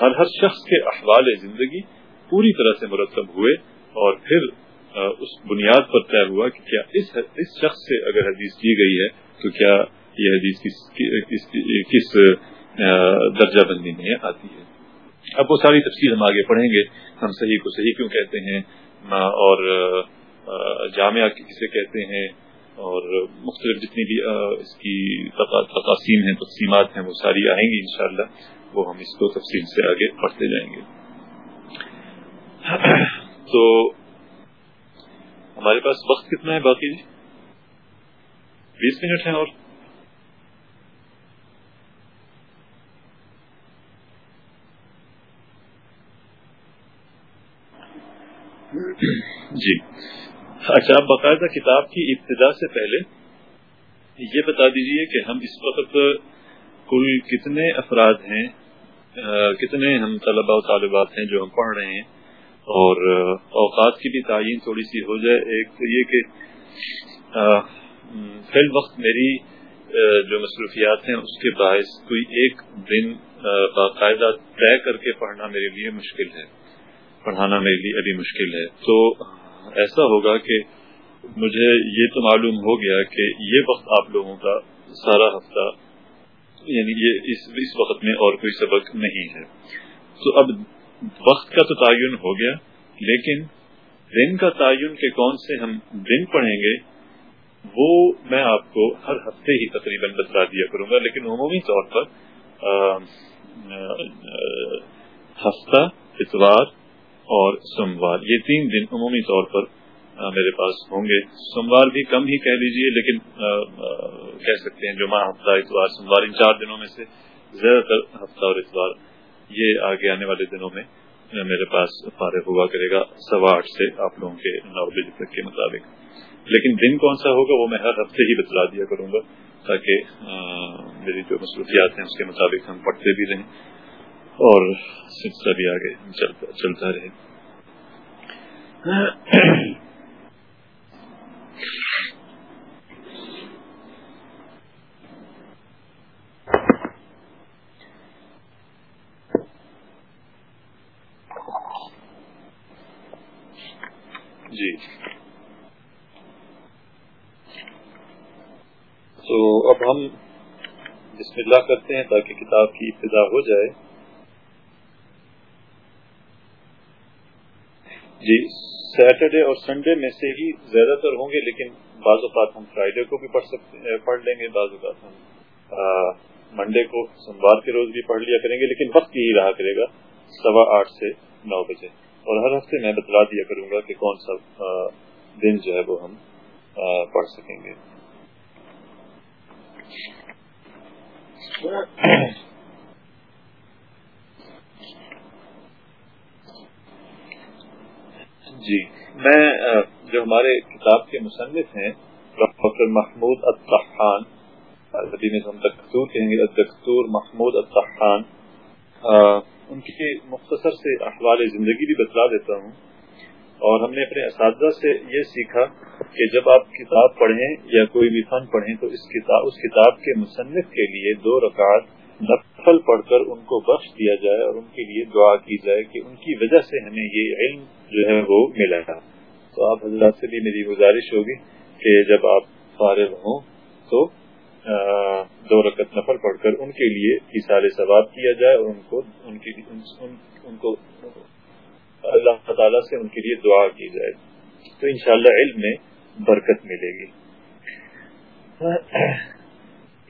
Speaker 1: ہر ہر شخص کے احوال زندگی پوری طرح سے مرتب ہوئے اور پھر اس بنیاد پر طے ہوا کہ کیا اس اس شخص سے اگر حدیث کی گئی ہے تو کیا یہ حدیث کس کس, کس درجہ بندی میں آتی ہے۔ اب وہ ساری تفصیل ہم آگے پڑھیں گے۔ ہم صحیح کو صحیح کیوں کہتے ہیں؟ اور جامعہ کسے کہتے ہیں؟ اور مختلف جتنی بھی اس کی تقاسیم ہیں، تقسیمات ہیں، وہ ساری آئیں گی انشاءاللہ، وہ ہم اس کو تفصیل سے آگے پڑھتے جائیں گے۔ تو ہمارے پاس وقت کتنا ہے باقی؟ جی بیس منٹ ہیں اور؟ جی۔ اچھا آپ باقاعدہ کتاب کی ابتدا سے پہلے یہ بتا دیجیے کہ ہم اس وقت کل کتنے افراد ہیں کتنے ہم طلباء و طالبات ہیں جو ہم پڑھ رہے ہیں، اور اوقات کی بھی تعین تھوڑی سی ہو جائے۔ ایک تو یہ کہ فی الوقت میری جو مصروفیات ہیں، اس کے باعث کوئی ایک دن باقاعدہ طے کر کے پڑھنا میرے لیے مشکل ہے، پڑھانا میرے لیے ابھی مشکل ہے۔ تو ایسا ہوگا کہ مجھے یہ تو معلوم ہو گیا کہ یہ وقت آپ لوگوں کا سارا ہفتہ یعنی یہ اس اس وقت میں اور کوئی سبق نہیں ہے۔ تو اب وقت کا تو تعین ہو گیا، لیکن دن کا تعین کے کون سے ہم دن پڑھیں گے، وہ میں آپ کو ہر ہفتے ہی تقریباً بتلا دیا کروں گا۔ لیکن عمومی طور پر ہفتہ، اتوار اور سوموار۔ یہ تین دن عمومی طور پر میرے پاس ہوں گے۔ سوموار بھی کم ہی کہہ لیجیے، لیکن کہہ سکتے ہیں جمعہ ہفتہ، اتوار۔ سوموار ان چار دنوں میں سے زیادہ تر ہفتہ اور اتوار۔ یہ آگے آنے والے دنوں میں میرے پاس فارغ ہوا کرے گا، سوا آٹھ سے آپ لوگوں کے نو بجے تک کے مطابق۔ لیکن دن کون سا ہوگا، وہ میں ہر ہفتے ہی بتلا دیا کروں گا، تاکہ میری جو مصروفیات ہیں، اس کے مطابق ہم پڑھتے بھی رہیں۔ اور سلسلہ بھی آگے چلتا رہے۔ جی۔ تو اب ہم بسم اللہ کرتے ہیں تاکہ کتاب کی ابتدا ہو جائے۔ جی۔ سیٹرڈے اور سنڈے میں سے ہی زیادہ تر ہوں گے لیکن بعض اوقات ہم فرائیڈے کو بھی پڑھ سکتے پڑھ لیں گے بعض اوقات ہم منڈے کو سوموار کے روز بھی پڑھ لیا کریں گے لیکن وقت یہی رہا کرے گا سوا آٹھ سے نو بجے۔ اور ہر ہفتے میں بتلا دیا کروں گا کہ کون سا دن جو ہے وہ ہم پڑھ سکیں گے۔ جی میں جو ہمارے کتاب کے مصنف ہیں، ڈاکٹر محمود الطحان عربی ہم دکتور کہیں گے دکتور محمود الطحان ان کے مختصر سے احوال زندگی بھی بتلا دیتا ہوں۔ اور ہم نے اپنے اساتذہ سے یہ سیکھا کہ جب آپ کتاب پڑھیں یا کوئی بھی فن پڑھیں، تو اس کتاب اس کتاب کے مصنف کے لیے دو رکعت نفل پڑھ کر ان کو بخش دیا جائے اور ان کے لیے دعا کی جائے کہ ان کی وجہ سے ہمیں یہ علم جو ہے وہ ملا۔ تھا تو آپ حضرات سے بھی میری گزارش ہوگی کہ جب آپ فارغ ہوں تو دو رکعت نفل پڑھ کر ان کے لیے اشار ثواب کیا جائے اور ان کو، ان کی، ان ان کو اللہ تعالی سے ان کے لیے دعا کی جائے۔ تو انشاءاللہ علم میں برکت ملے گی۔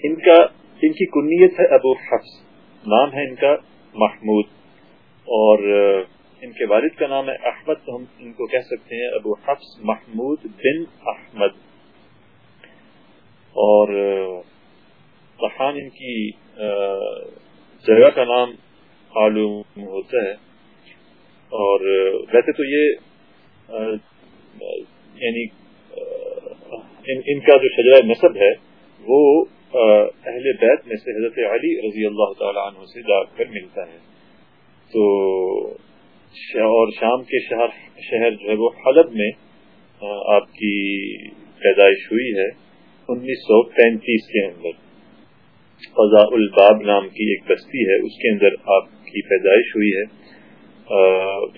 Speaker 1: ان کا ان کی کنیت ہے ابو حفظ نام ہے ان کا محمود، اور ان کے والد کا نام ہے احمد، تو ہم ان کو کہہ سکتے ہیں ابو حفظ محمود بن احمد۔ اور پہان ان کی جگہ کا نام معلوم ہوتا ہے۔ اور ویسے تو یہ یعنی ان کا جو شجرہ نصب ہے وہ اہل بیت میں سے حضرت علی رضی اللہ تعالی عنہ سے جا کر ملتا ہے۔ تو اور شام کے شہر شہر جو ہے وہ حلب میں آپ کی پیدائش ہوئی ہے انیس سو پینتیس کے اندر۔ فضاء الباب نام کی ایک بستی ہے، اس کے اندر آپ کی پیدائش ہوئی ہے۔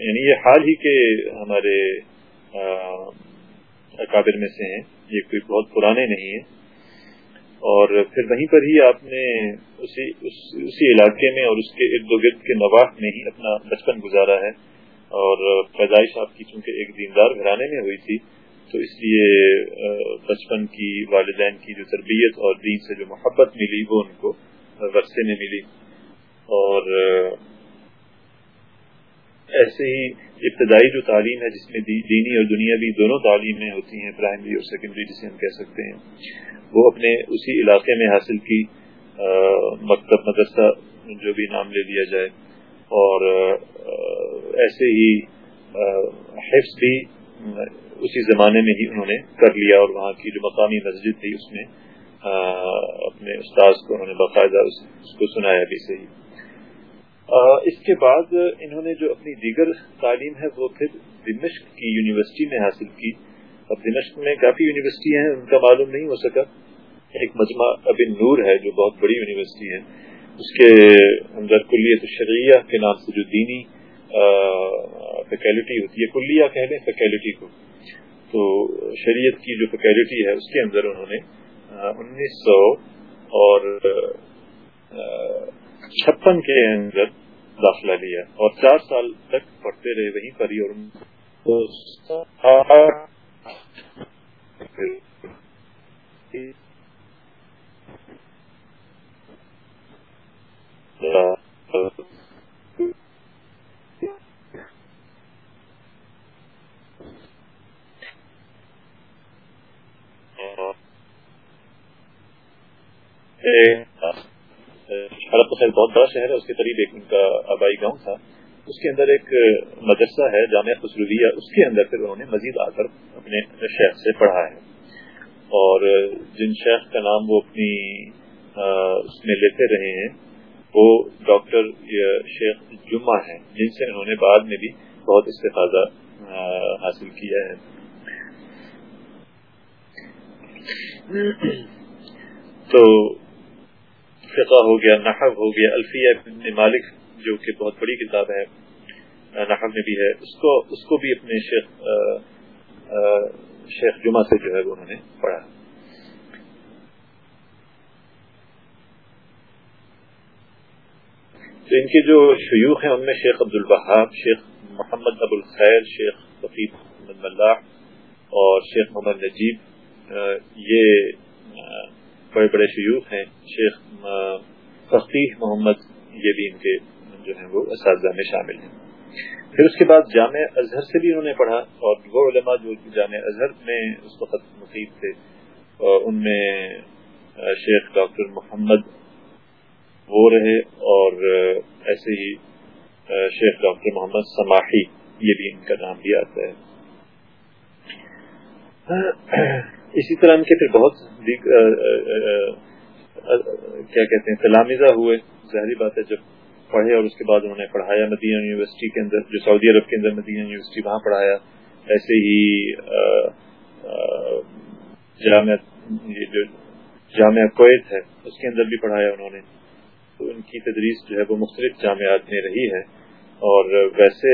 Speaker 1: یعنی یہ حال ہی کے ہمارے اکابر میں سے ہیں۔ یہ کوئی بہت پرانے نہیں ہیں۔ اور پھر وہیں پر ہی آپ نے اسی اسی علاقے میں اور اس کے ارد گرد کے نواح میں ہی اپنا بچپن گزارا ہے اور پیدائش آپ کی چونکہ ایک دیندار گھرانے میں ہوئی تھی، تو اس لیے بچپن کی والدین کی جو تربیت اور دین سے جو محبت ملی وہ ان کو ورثے میں ملی اور ایسے ہی ابتدائی جو تعلیم ہے جس میں دینی اور دنیاوی دونوں تعلیمیں ہوتی ہیں پرائمری اور سیکنڈری جسے ہم کہہ سکتے ہیں، وہ اپنے اسی علاقے میں حاصل کی مکتب، مدرسہ، جو بھی نام لے لیا جائے۔ اور ایسے ہی حفظ بھی اسی زمانے میں ہی انہوں نے کر لیا اور وہاں کی جو مقامی مسجد تھی، اس میں اپنے استاذ کو انہوں نے باقاعدہ اس کو سنایا بھی صحیح۔ اس کے بعد انہوں نے جو اپنی دیگر تعلیم ہے، وہ پھر دمشق کی یونیورسٹی میں حاصل کی۔ اب دمشق میں کافی یونیورسٹی ہیں، ان کا معلوم نہیں ہو سکا۔ ایک مجمع ابن نور ہے، جو بہت بڑی یونیورسٹی ہے۔ اس کے اندر کلیت الشریعہ کے نام سے جو دینی فیکلٹی ہوتی ہے، کلیہ کہہ لیں فیکلٹی کو۔ تو شریعت کی جو فیکلٹی ہے، اس کے اندر انہوں نے انیس سو اور چھپن کے اندر داخلہ لیا اور چار سال تک پڑھتے رہے وہیں پر ہی اور بہت بڑا شہر ہے، اس کے قریب ایک ان کا آبائی گاؤں تھا۔ اس کے اندر ایک مدرسہ ہے، جامعہ خسرویہ۔ اس کے اندر پھر انہوں نے مزید آ کر اپنے شیخ سے پڑھا ہے۔ اور جن شیخ کا نام وہ اپنی اس میں لیتے رہے ہیں، وہ ڈاکٹر شیخ جمعہ ہیں، جن سے انہوں نے بعد میں بھی بہت استفادہ حاصل کیا ہے۔ تو فقہ ہو گیا نحو ہو گیا الفیہ ابن مالک جو کہ بہت بڑی کتاب ہے نحو میں بھی ہے اس کو اس کو بھی اپنے شیخ آ, آ, شیخ جمعہ سے جو ہے وہ انہوں نے پڑھا۔ تو ان کے جو شیوخ ہیں ان میں شیخ عبد البہاب شیخ محمد ابو الخیر شیخ فقیر محمد ملاح اور شیخ محمد نجیب آ, یہ بڑے بڑے شیوخ ہیں۔ شیخ فقیح محمد، یہ بھی ان کے جو ہیں وہ اساتذہ میں شامل ہیں۔ پھر اس کے بعد جامع اظہر سے بھی انہوں نے پڑھا اور وہ علماء جو جامع اظہر میں اس وقت مقیب تھے ان میں شیخ ڈاکٹر محمد وہ رہے اور ایسے ہی شیخ ڈاکٹر محمد سماحی، یہ بھی ان کا نام بھی آتا ہے۔ اسی طرح ان کے پھر بہت کیا کہتے ہیں تلامزہ ہوئے، ظاہری بات ہے، جب پڑھے اور اس کے بعد انہوں نے پڑھایا مدینہ یونیورسٹی کے اندر، جو سعودی عرب کے اندر مدینہ یونیورسٹی وہاں پڑھایا، ایسے ہی جامعہ جو جامعہ کویت ہے، اس کے اندر بھی پڑھایا انہوں نے۔ تو ان کی تدریس جو ہے، وہ مختلف جامعات میں رہی ہے۔ اور ویسے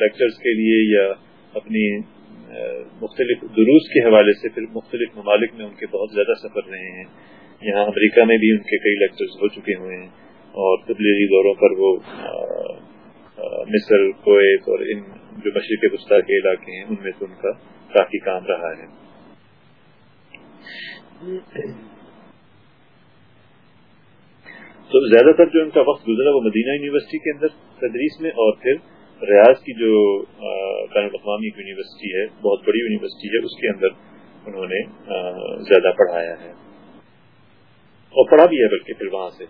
Speaker 1: لیکچرز کے لیے یا اپنی مختلف دروس کے حوالے سے پھر مختلف ممالک میں ان کے بہت زیادہ سفر رہے ہیں۔ یہاں امریکہ میں بھی ان کے کئی لیکچرز ہو چکے ہوئے ہیں اور تبلیغی دوروں پر وہ مصر، کویت اور ان جو مشرق وسطی کے علاقے ہیں، ان میں سے ان کا کافی کام رہا ہے۔ تو زیادہ تر جو ان کا وقت گزرا وہ مدینہ یونیورسٹی کے اندر تدریس میں اور پھر ریاض کی جو بین الاقوامی یونیورسٹی ہے، بہت بڑی یونیورسٹی ہے، اس کے اندر انہوں نے زیادہ پڑھایا ہے۔ اور پڑھا بھی ہے بلکہ پھر وہاں سے۔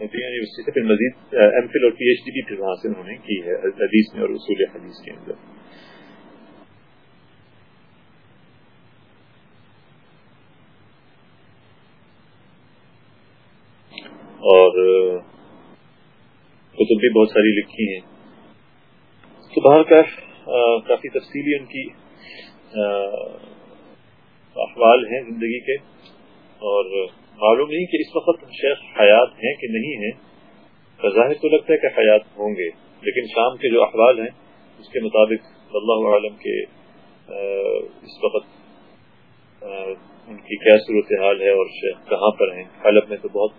Speaker 1: یونیورسٹی سے پھر مزید ایم فل اور پی ایچ ڈی بھی پھر وہاں سے انہوں نے کی ہے، حدیث میں اور اصول حدیث کے اندر۔ اور کتب بھی بہت ساری لکھی ہیں۔ تو باہر کا کافی تفصیلی ان کی احوال ہیں زندگی کے۔ اور معلوم نہیں کہ اس وقت شیخ حیات ہیں کہ نہیں ہیں۔ ظاہر تو لگتا ہے کہ حیات ہوں گے، لیکن شام کے جو احوال ہیں، اس کے مطابق اللہ عالم کے اس وقت ان کی کیا صورتحال ہے اور شیخ کہاں پر ہیں۔ حلب میں تو بہت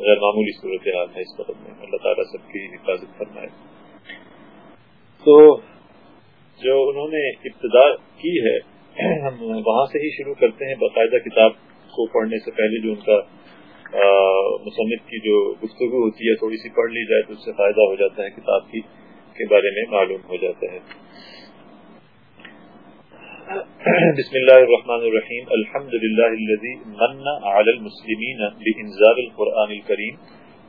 Speaker 1: غیر معمولی صورتحال ہے، اس وقت میں اللہ تعالیٰ سب کی حفاظت فرمائے۔ تو جو انہوں نے ابتدا کی ہے، ہم وہاں سے ہی شروع کرتے ہیں باقاعدہ کتاب کو پڑھنے سے پہلے جو ان کا مصنف کی جو گفتگو ہوتی ہے، تھوڑی سی پڑھ لی جائے تو اس سے فائدہ ہو جاتا ہے، کتاب کی، کے بارے میں معلوم ہو جاتا ہے۔ بسم الله الرحمن الرحيم الحمد لله الذي من على المسلمين بإنزال القرآن الكريم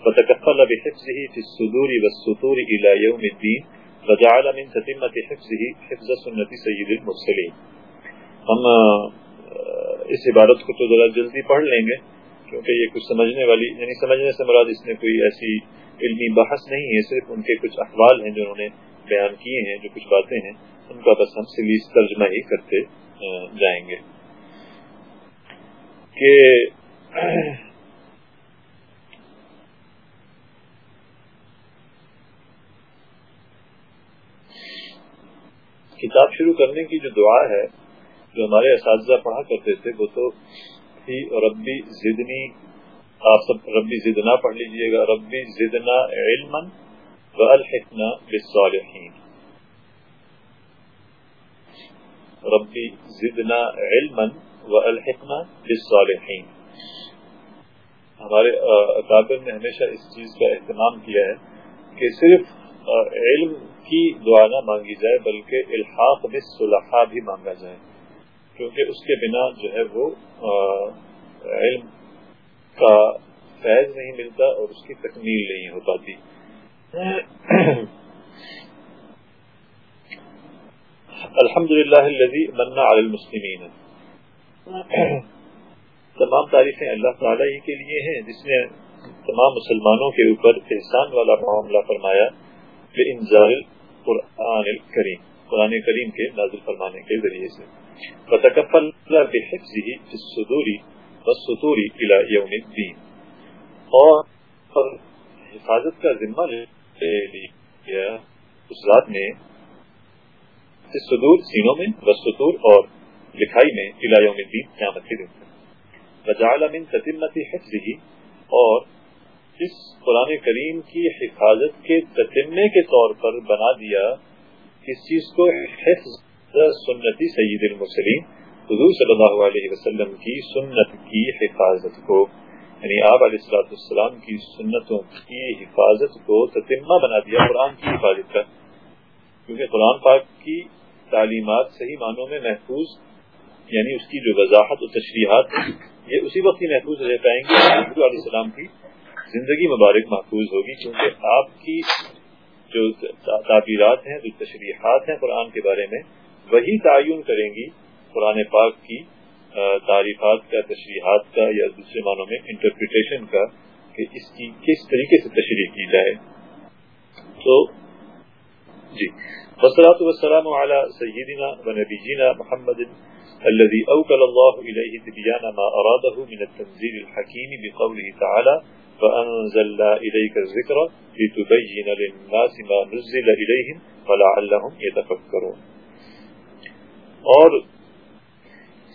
Speaker 1: فتكفل بحفظه في الصدور والسطور إلى يوم الدين وجعل من تتمة حفظه حفظ سنة سيد المرسلين ہم اس عبارت کو تو ذرا جلدی پڑھ لیں گے کیونکہ یہ کچھ سمجھنے والی یعنی سمجھنے سے مراد اس میں کوئی ایسی علمی بحث نہیں ہے، صرف ان کے کچھ احوال ہیں جو انہوں نے بیان کیے ہیں، جو کچھ باتیں ہیں۔ ان کا بس ہم سلیس ترجمہ ہی کرتے جائیں گے۔ کہ کتاب شروع کرنے کی جو دعا ہے، جو ہمارے اساتذہ پڑھا کرتے تھے، وہ تو تھی، ربی زدنی آپ سب ربی زدنا پڑھ لیجیے گا۔ ربی زدنا علما والحقنا بالصالحین ربی زدنا علما والحقنا بالصالحین۔ ہمارے اکابر نے ہمیشہ اس چیز کا اہتمام کیا ہے کہ صرف علم کی دعا نہ مانگی جائے، بلکہ الحاق بالصلحاء بھی مانگا جائے۔ کیونکہ اس کے بنا جو ہے وہ علم کا فیض نہیں ملتا اور اس کی تکمیل نہیں ہو پاتی۔ الحمد للہ منا المسلمین۔ تمام تعریفیں اللہ تعالیٰ ہی کے لیے ہیں، جس نے تمام مسلمانوں کے اوپر احسان والا معاملہ فرمایا کہ انزال قرآن کریم قرآن کریم کے نازل فرمانے کے ذریعے سے۔ بتکفل صدوری بسطوری الى یوم الدین اور حفاظت کا ذمہ لے لیا، اس ذات نے صدور سینوں میں بسطور اور لکھائی میں الى یوم الدین قیامت کے دن وجعل من تتمت حفظه اور اس قرآن کریم کی حفاظت کے تتمے کے طور پر بنا دیا اس چیز کو حفظ سنتی سید المسلم حضور صلی اللہ علیہ وسلم کی سنت کی حفاظت کو یعنی آپ علیہ السلاۃ السلام کی سنتوں کی حفاظت کو تتمہ بنا دیا، قرآن کی حفاظت کا۔ کیونکہ قرآن پاک کی تعلیمات صحیح معنوں میں محفوظ یعنی اس کی جو وضاحت و تشریحات یہ اسی وقت ہی محفوظ رہ پائیں گے حضور علیہ السلام کی زندگی مبارک محفوظ ہوگی کیونکہ آپ کی جو تعبیرات ہیں، جو تشریحات ہیں قرآن کے بارے میں، وہی تعین کریں گی قرآن پاک کی تعریفات کا، تشریحات کا یا دوسرے معنوں میں انٹرپریٹیشن کا، کہ اس کی کس طریقے سے تشریح کی جائے۔ تو جی۔ والصلاة والسلام على سيدنا ونبينا محمد الذي أوكل الله إليه تبيان ما أراده من التنزيل الحكيم بقوله تعالى فأنزلنا إليك الذكر لتبين للناس ما نزل إليهم فلعلهم يتفكرون. اور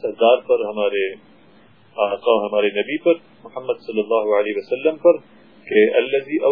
Speaker 1: سردار پر ہمارے آقا ہمارے نبی پر محمد صلی اللہ علیہ وسلم پر کہ الذي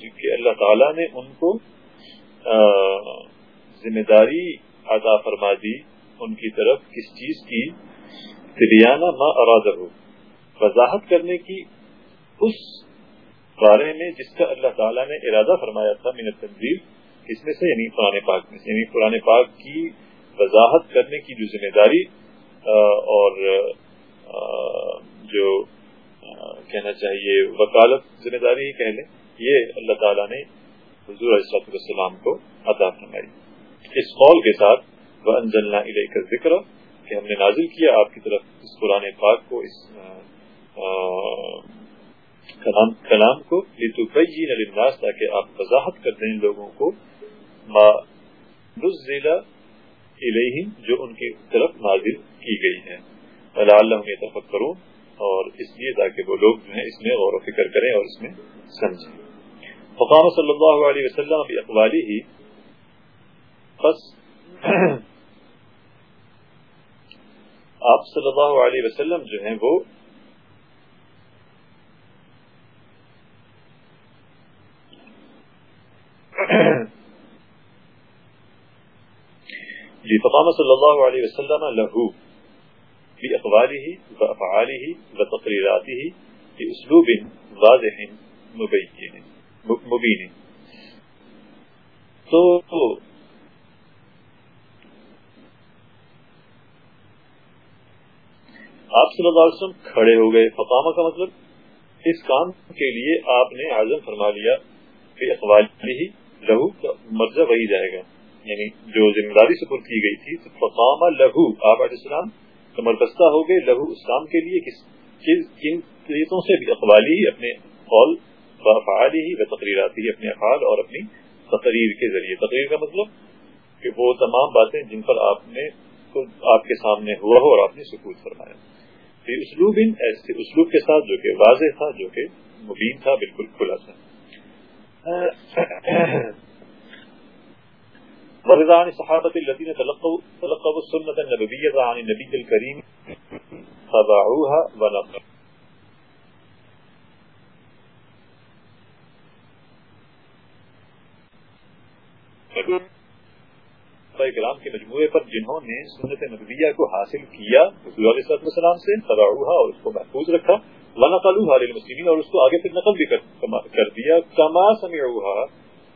Speaker 1: جی، اوکل اللہ جن نے ان کو ذمہ داری عطا فرما دی ان کی طرف کس چیز کی؟ تریانہ ما ارادہ ہو وضاحت کرنے کی اس بارے میں جس کا اللہ تعالیٰ نے ارادہ فرمایا تھا من تنظیم کس میں سے یعنی قرآن پاک میں سے۔ یعنی قرآن پاک کی وضاحت کرنے کی جو ذمہ داری اور جو کہنا چاہیے، وکالت ذمہ داری ہی کہہ لیں۔ یہ اللہ تعالیٰ نے حضور علیہ السلام کو عطا فرمائی۔ اس قول کے ساتھ وہ انجلنا علیہ کا ذکر کہ ہم نے نازل کیا آپ کی طرف اس قرآن پاک کو، اس کلام کلام کو للناس، تاکہ آپ وضاحت کر دیں لوگوں کو ما نزل الیہم جو ان کی طرف نازل کی گئی ہے اللہ یتفکرون اور اس لیے تاکہ وہ لوگ جو ہیں اس میں غور و فکر کریں اور اس میں سمجھیں۔ فقام صلی اللہ علیہ وسلم اقوالی ہی بس آپ صلی اللہ علیہ وسلم جو ہیں وہ جی فقام صلی اللہ علیہ وسلم لہو بھی اقوالی ہی و افعالی ہی و تقریراتی ہی اسلوب واضح مبین تو آپ صلی اللہ علیہ وسلم کھڑے ہو گئے فقامہ کا مطلب اس کام کے لیے آپ نے عزم فرما لیا کہ اقوال ہی لہو کا مرضہ وہی جائے گا یعنی جو ذمہ داری سپر کی گئی تھی فقامہ لہو آپ علیہ السلام کمربستہ ہو گئے لہو اسلام کے لیے کس کن طریقوں سے بھی اقوالی اپنے قول افعالی ہی و تقریراتی ہی اپنے افعال اور اپنی تقریر کے ذریعے۔ تقریر کا مطلب کہ وہ تمام باتیں جن پر آپ نے آپ کے سامنے ہوا ہو اور آپ نے سکوت فرمایا۔ اسلوب ان ایسے اسلوب کے ساتھ جو کہ واضح تھا، جو کہ مبین تھا، بالکل کھلا تھا۔ ورضان صحابت الذين تلقوا تلقوا السنة النبوية عن النبي الكريم تبعوها ونقلوا کرام کے مجموعے پر جنہوں نے سنت نبویہ کو حاصل کیا حضور علیہ السلام سے تباہا اور اس کو محفوظ رکھا، ونقلوها للمسلمین اور اس کو آگے پھر نقل بھی کر دیا۔ کما سمعوها،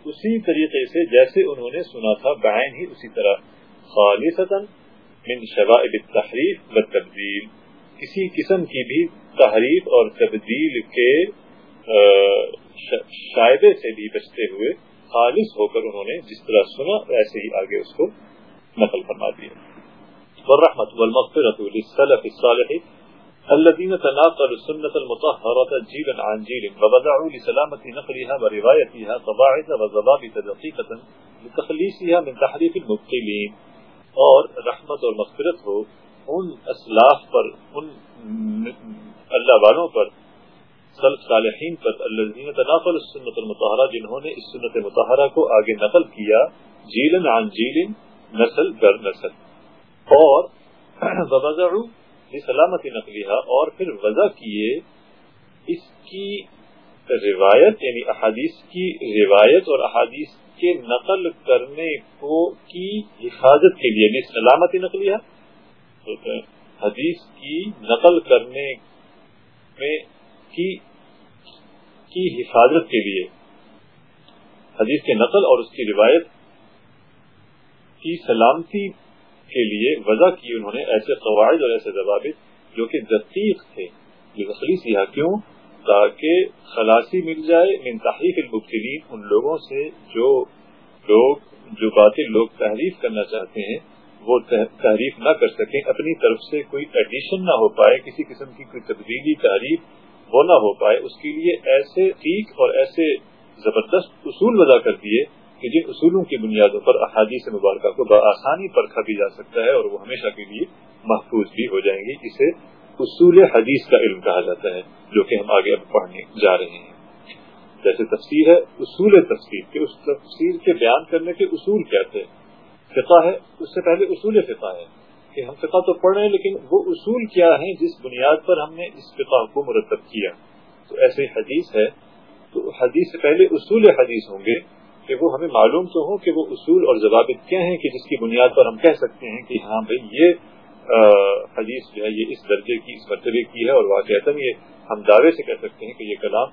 Speaker 1: اسی طریقے سے جیسے انہوں نے سنا تھا، بعین ہی اسی طرح۔ خالصتا من شوائب التحریف والتبدیل کسی قسم کی بھی تحریف اور تبدیل کے شائبے سے بھی بچتے ہوئے خالص ہو کر انہوں نے جس طرح سنا، ویسے ہی آگے اس کو نقل فرما دیا۔ والرحمت والمغفرت للسلف الصالح الذين تناقلوا السنة المطهرة جيلا عن جيل وبدعوا لسلامة نقلها وروايتها قواعد وضبابط دقيقة لتخليصها من تحريف المبطلين۔ اور رحمت اور مغفرت ہو ان اسلاف پر، ان اللہ والوں پر صالحین پر الذین تناقل السنت المطہرہ، جنہوں نے اس سنت مطہرہ کو آگے نقل کیا، جیلن عن جیلن، نسل در نسل۔ اور وضعوا لسلامت نقلیہ اور پھر وضع کیے اس کی روایت یعنی احادیث کی روایت اور احادیث کے نقل کرنے کو کی حفاظت کے لیے یعنی سلامت نقلیہ حدیث کی نقل کرنے میں کی کی حفاظت کے لیے حدیث کے نقل اور اس کی روایت کی سلامتی کے لیے وضع کی انہوں نے ایسے قواعد اور ایسے ضوابط جو کہ دقیق تھے، جو نسلی سیاح کیوں؟ تاکہ خلاصی مل جائے من تحریف المبتلین، ان لوگوں سے جو لوگ، جو باطل لوگ تحریف کرنا چاہتے ہیں، وہ تحریف نہ کر سکیں، اپنی طرف سے کوئی ایڈیشن نہ ہو پائے، کسی قسم کی کوئی تبدیلی، تحریف وہ نہ ہو پائے، اس کے لیے ایسے ٹھیک اور ایسے زبردست اصول وضع کر دیے کہ جن اصولوں کی بنیادوں پر احادیث مبارکہ کو بآسانی پرکھا بھی جا سکتا ہے اور وہ ہمیشہ کے لیے محفوظ بھی ہو جائیں گے اسے اصول حدیث کا علم کہا جاتا ہے، جو کہ ہم آگے اب پڑھنے جا رہے ہیں۔ جیسے تفسیر ہے، اصول تفسیر کے، اس تفسیر کے بیان کرنے کے اصول کیا تھے؟ فقہ ہے، اس سے پہلے اصول فقہ ہے۔ کہ ہم فقہ تو پڑھ رہے ہیں، لیکن وہ اصول کیا ہیں جس بنیاد پر ہم نے اس فقہ کو مرتب کیا؟ تو ایسے حدیث ہے۔ تو حدیث سے پہلے اصول حدیث ہوں گے کہ وہ ہمیں معلوم تو ہو کہ وہ اصول اور ضوابط کیا ہیں کہ جس کی بنیاد پر ہم کہہ سکتے ہیں کہ ہاں بھائی یہ حدیث جو ہے یہ اس درجے کی، اس مرتبے کی ہے اور واقع یہ ہم دعوے سے کہہ سکتے ہیں کہ یہ کلام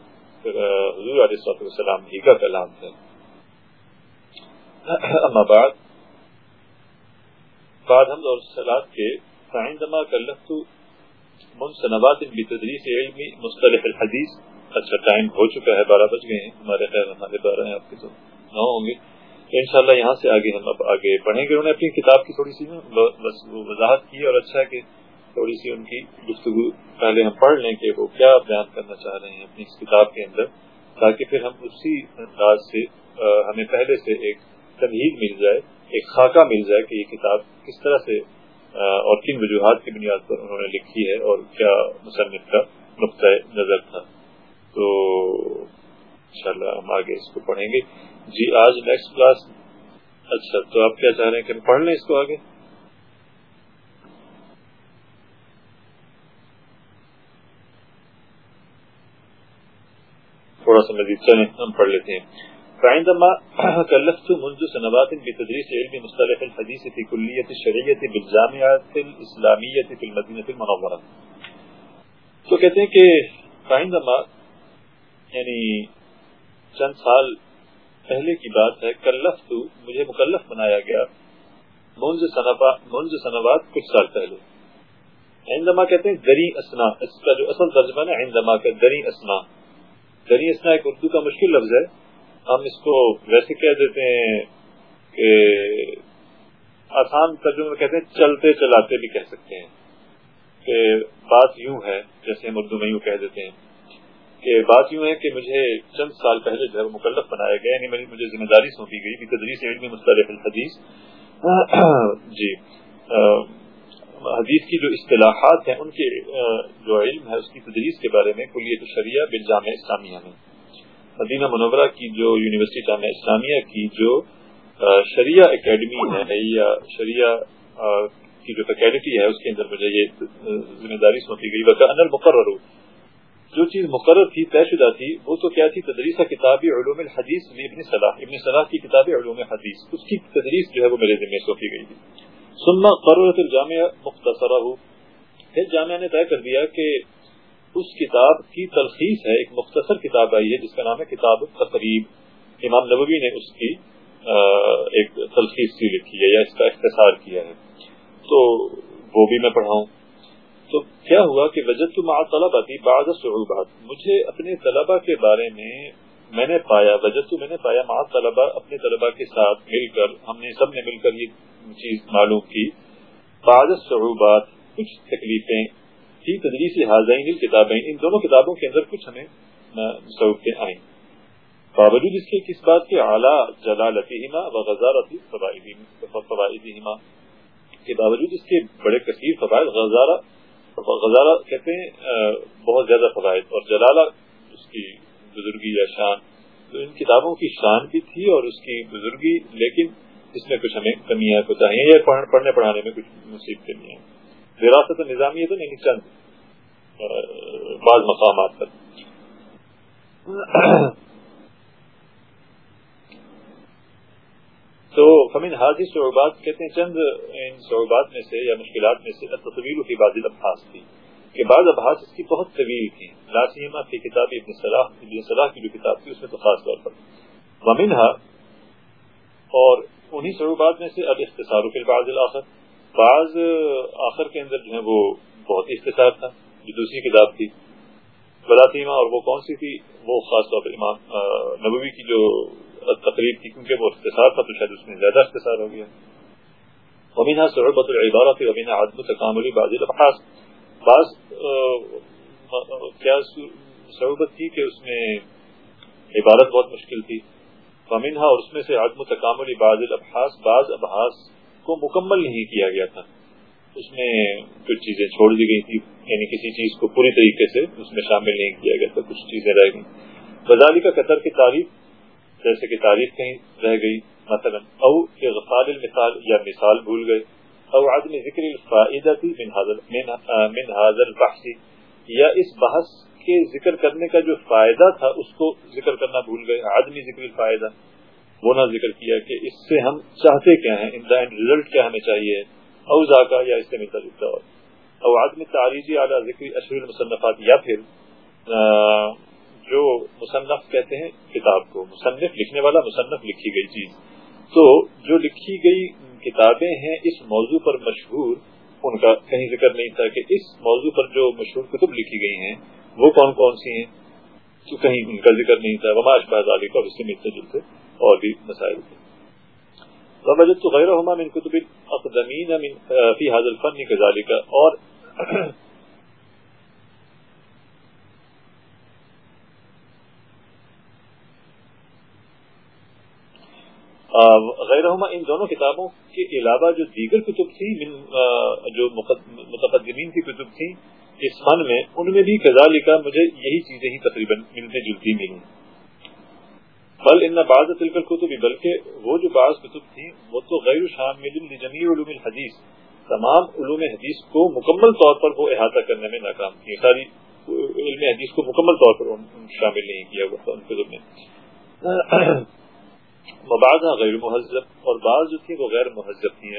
Speaker 1: حضور علیہ السلام ہی کا کلام ہے۔ اما بعد بعد ہم اور سلاد کے فائندما کلفت منصنبات بتدریس علمی مصطلح الحدیث اچھا ٹائم ہو چکا ہے، بارہ بج گئے ہیں۔ ہمارے خیر ہمارے بارہ ہیں، آپ کے تو نو ہوں گے۔ انشاءاللہ یہاں سے آگے ہم اب آگے پڑھیں گے۔ انہوں نے اپنی کتاب کی تھوڑی سی بس وضاحت کی اور اچھا کہ تھوڑی سی ان کی گفتگو پہلے ہم پڑھ لیں کہ وہ کیا بیان کرنا چاہ رہے ہیں اپنی اس کتاب کے اندر، تاکہ پھر ہم اسی انداز سے ہمیں پہلے سے ایک تمہید مل جائے، ایک خاکہ مل جائے کہ یہ کتاب کس طرح سے اور کن وجوہات کی بنیاد پر انہوں نے لکھی ہے اور کیا مصنف کا نقطۂ نظر تھا؟ تو انشاءاللہ ہم آگے اس کو پڑھیں گے۔ جی آج نیکسٹ کلاس اچھا تو آپ کیا چاہ رہے ہیں کہ ہم پڑھ لیں اس کو آگے؟ تھوڑا سا مزید چلیں، ہم پڑھ لیتے ہیں۔ فعندما كلفت منذ سنوات بتدريس علم مصطلح الحديث في كلية الشرعية بالجامعة الإسلامية في المدينة المنورة. تو کہتے ہیں کہ فعندما یعنی چند سال پہلے کی بات ہے، کلفت، مجھے مکلف بنایا گیا منذ سنوات کچھ سال پہلے۔ عندما کہتے ہیں دری اسنا، اس کا جو اصل ترجمہ ہے، عندما کا دری اسنا۔ دری اسنا ایک اردو کا مشکل لفظ ہے۔ ہم اس کو ویسے کہہ دیتے ہیں کہ آسان ترجمے کہتے ہیں، چلتے چلاتے بھی کہہ سکتے ہیں۔ کہ بات یوں ہے، جیسے ہم اردو میں یوں کہہ دیتے ہیں کہ بات یوں ہے کہ مجھے چند سال پہلے جو ہے مکلف بنایا گیا یعنی مجھے ذمہ داری سونپی گئی تدریس علم مصطلح الحدیث۔ جی۔ حدیث کی جو اصطلاحات ہیں، ان کے جو علم ہے، اس کی تدریس کے بارے میں، کلیت شریعہ بل جامع اسلامیہ میں۔ مدینہ منورہ کی جو یونیورسٹی جامعہ اسلامیہ کی جو شریعہ اکیڈمی ہے یا شریعہ کی جو فیکلٹی ہے، اس کے اندر مجھے یہ ذمہ داری سونپی گئی۔ وقت انل مقرر جو چیز مقرر تھی، طے شدہ تھی، وہ تو کیا تھی؟ تدریس کتاب علوم الحدیث ابن صلاح۔ ابن صلاح کی کتاب علوم حدیث۔ اس کی تدریس جو ہے وہ میرے ذمہ سونپی گئی تھی۔ سننا قرورت الجامعہ مختصرہ۔ ہو پھر جامعہ نے طے کر دیا کہ اس کتاب کی تلخیص ہے، ایک مختصر کتاب آئی ہے، جس کا نام ہے کتاب تقریب امام نبوی نے اس کی ایک تلخیص سی لکھی ہے یا اس کا اختصار کیا ہے۔ تو وہ بھی میں پڑھاؤں۔ تو کیا ہوا کہ وجد تو طلبا تھی بعض صعوبات؟ مجھے اپنے طلبا کے بارے میں میں نے پایا وجد تو میں نے پایا مع طلبا اپنے طلبا کے ساتھ مل کر، ہم نے سب نے مل کر یہ چیز معلوم کی۔ بعض صعوبات، کچھ تکلیفیں تھی تدریس حاضرین کتابیں، ان دونوں کتابوں کے اندر کچھ ہمیں صعوبتیں آئیں۔ باوجود اس کے کس بات کے اعلیٰ جلالتہما و غزارت فوائدہما کے باوجود اس کے بڑے کثیر فوائد، غزارہ غزالہ کہتے ہیں بہت زیادہ فوائد اور جلالہ اس کی بزرگی یا شان، تو ان کتابوں کی شان بھی تھی اور اس کی بزرگی، لیکن اس میں کچھ ہمیں کمیاں کوتاہیاں یا پڑھنے پڑھانے میں کچھ مصیبتیں نہیں ہیں۔ وراثت نظامی تو نہیں چند بعض مقامات پر۔ تو فمن حاضر شعبات کہتے ہیں، چند ان شعبات میں سے یا مشکلات میں سے تصویر کی بعض ابحاث تھی، کہ بعض ابحاث اس کی بہت طویل تھی۔ لاسیما کی کتاب ابن صلاح ابن صلاح کی جو کتاب تھی، اس میں تو خاص طور پر۔ ومنہا اور انہی شعبات میں سے اب اختصار کے بعض الاخر۔ بعض آخر کے اندر جو ہے وہ بہت ہی اختصار تھا، جو دوسری کتاب تھی بلاسیما اور وہ کون سی تھی؟ وہ خاص طور پر امام نبوی کی جو تقریب کی کیونکہ وہ اختصار تھا تو شاید اس میں زیادہ اختصار ہو گیا۔ ومینہ صعبت العبارت ومینہ عدم تکاملی بعض الابحاث بعض کیا صعوبت تھی کہ اس میں عبارت بہت مشکل تھی۔ ومینہ اور اس میں سے عدم تکاملی بعض الابحاث بعض ابحاث کو مکمل نہیں کیا گیا تھا۔ اس میں کچھ چیزیں چھوڑ دی گئی تھی یعنی کسی چیز کو پوری طریقے سے اس میں شامل نہیں کیا گیا تھا۔ کچھ چیزیں رہ گئی بزالی کا قطر کی تعریف، جیسے کہ تاریخ کہیں رہ گئی، مثلا، او غفال المثال، یا مثال بھول گئے، او عدم ذکر الفائدتی من حاضر البحث یا اس بحث کے ذکر کرنے کا جو فائدہ تھا، اس کو ذکر کرنا بھول گئے عدمی ذکر الفائدہ۔ وہ نہ ذکر کیا کہ اس سے ہم چاہتے کیا ہیں ان دا اینڈ ریزلٹ کیا ہمیں چاہیے او ذاکا یا اس سے ملتا جلتا اور او عدم تعریضی اعلیٰ ذکر اشور المصنفات یا پھر جو مصنف کہتے ہیں، کتاب کو۔ مصنف لکھنے والا، مصنف لکھی گئی چیز۔ تو جو لکھی گئی کتابیں ہیں اس موضوع پر مشہور، ان کا کہیں ذکر نہیں تھا کہ اس موضوع پر جو مشہور کتب لکھی گئی ہیں، وہ کون کون سی ہیں؟ تو کہیں ان کا ذکر نہیں تھا۔ وماش بازالی کو اس سے ملتے جلتے۔ اور بھی مسائل تھے۔ تو غیر من کتب اقدمین فی حاضر فن کا اور غیر ان دونوں کتابوں کے علاوہ جو دیگر کتب تھی من جو متقدمین کی کتب تھی اس فن میں، ان میں بھی کزا کا مجھے یہی چیزیں ہی تقریباً ملتے جلتی ملی بل ان بعض تلکل کتب بلکہ وہ جو بعض کتب تھیں، وہ تو غیر شامل جمی علوم الحدیث، تمام علوم حدیث کو مکمل طور پر وہ احاطہ کرنے میں ناکام تھی ساری علم حدیث کو مکمل طور پر شامل نہیں کیا ہوا تھا ان کتب میں۔ بعض غیر مہذب، اور بعض جو تھی وہ غیر مہذب تھی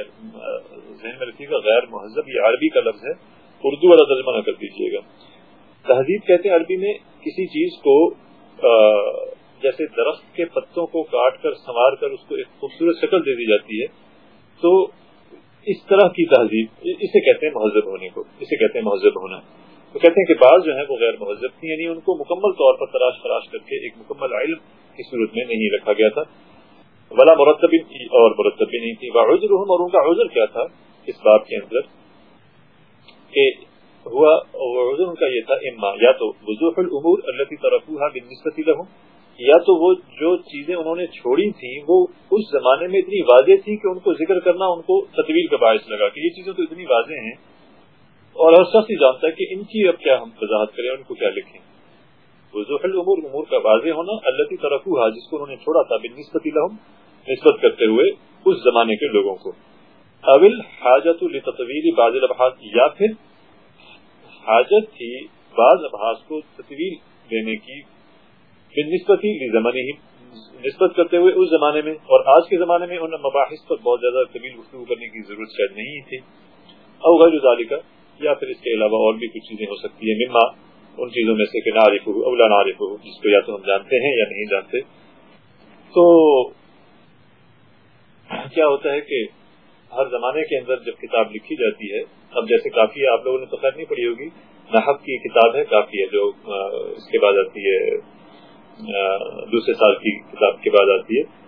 Speaker 1: ذہن میں رکھیے گا، غیر مہذب، یہ عربی کا لفظ ہے۔ اردو والا ترجمہ نہ کر دیجیے گا۔ تہذیب کہتے ہیں عربی میں کسی چیز کو جیسے درخت کے پتوں کو کاٹ کر سنوار کر اس کو ایک خوبصورت شکل دے دی جاتی ہے، تو اس طرح کی تہذیب، اسے کہتے ہیں مہذب ہونے کو، اسے کہتے ہیں مہذب ہونا۔ تو کہتے ہیں کہ بعض جو ہے وہ غیر مہذب تھی یعنی ان کو مکمل طور پر تلاش فراش کر کے ایک مکمل علم کی صورت میں نہیں رکھا گیا تھا۔ ولا مرتب اور مرتب بھی نہیں تھی اور ان کا عذر کیا تھا اس بات کے اندر کہ ہوا عذر ان کا یہ تھا، اما، یا تو وضوح الامور التي تركوها بالنسبه لهم یا تو وہ جو چیزیں انہوں نے چھوڑی تھیں، وہ اس زمانے میں اتنی واضح تھی کہ ان کو ذکر کرنا، ان کو تطویل کا باعث لگا کہ یہ چیزیں تو اتنی واضح ہیں۔ اور ہر شخص ہی جانتا ہے کہ ان کی اب کیا ہم وضاحت کریں، ان کو کیا لکھیں۔ وضوح الامور، امور کا واضح ہونا اللہ کی طرف ہوا جس کو انہوں نے چھوڑا تھا بالنسبت لهم، نسبت کرتے ہوئے اس زمانے کے لوگوں کو۔ اول حاجت لتطویل بعض الابحاث، یا پھر حاجت تھی بعض ابحاث کو تطویل دینے کی نسبت ہی زمانے ہی۔ نسبت کرتے ہوئے اس زمانے میں اور آج کے زمانے میں ان مباحث پر بہت زیادہ طویل گفتگو کرنے کی ضرورت شاید نہیں تھی۔ او غیر ذالکہ، یا پھر اس کے علاوہ اور بھی کچھ چیزیں ہو سکتی ہیں۔ مما، ان چیزوں میں سے کہ نارف ہو اولا نارف ہو جس کو یا تو ہم جانتے ہیں یا نہیں جانتے۔ تو کیا ہوتا ہے کہ ہر زمانے کے اندر جب کتاب لکھی جاتی ہے، اب جیسے کافی ہے، آپ لوگوں نے تو خیر نہیں پڑھی ہوگی۔ نحق کی کتاب ہے، کافی ہے جو اس کے بعد آتی ہے۔ دوسرے سال کی کتاب کے بعد آتی ہے۔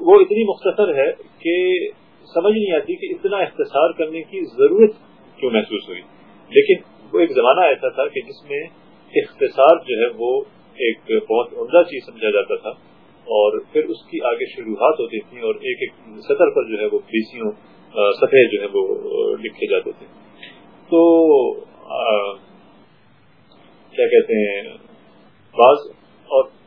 Speaker 1: وہ اتنی مختصر ہے کہ سمجھ نہیں آتی کہ اتنا اختصار کرنے کی ضرورت کیوں محسوس ہوئی۔ لیکن وہ ایک زمانہ ایسا تھا کہ جس میں اختصار جو ہے وہ ایک بہت عمدہ چیز سمجھا جاتا تھا اور پھر اس کی آگے شروعات ہوتی تھیں اور ایک ایک سطر پر جو ہے وہ بیسیوں سطح جو ہے وہ لکھے جاتے تھے۔ تو کیا کہتے ہیں، بعض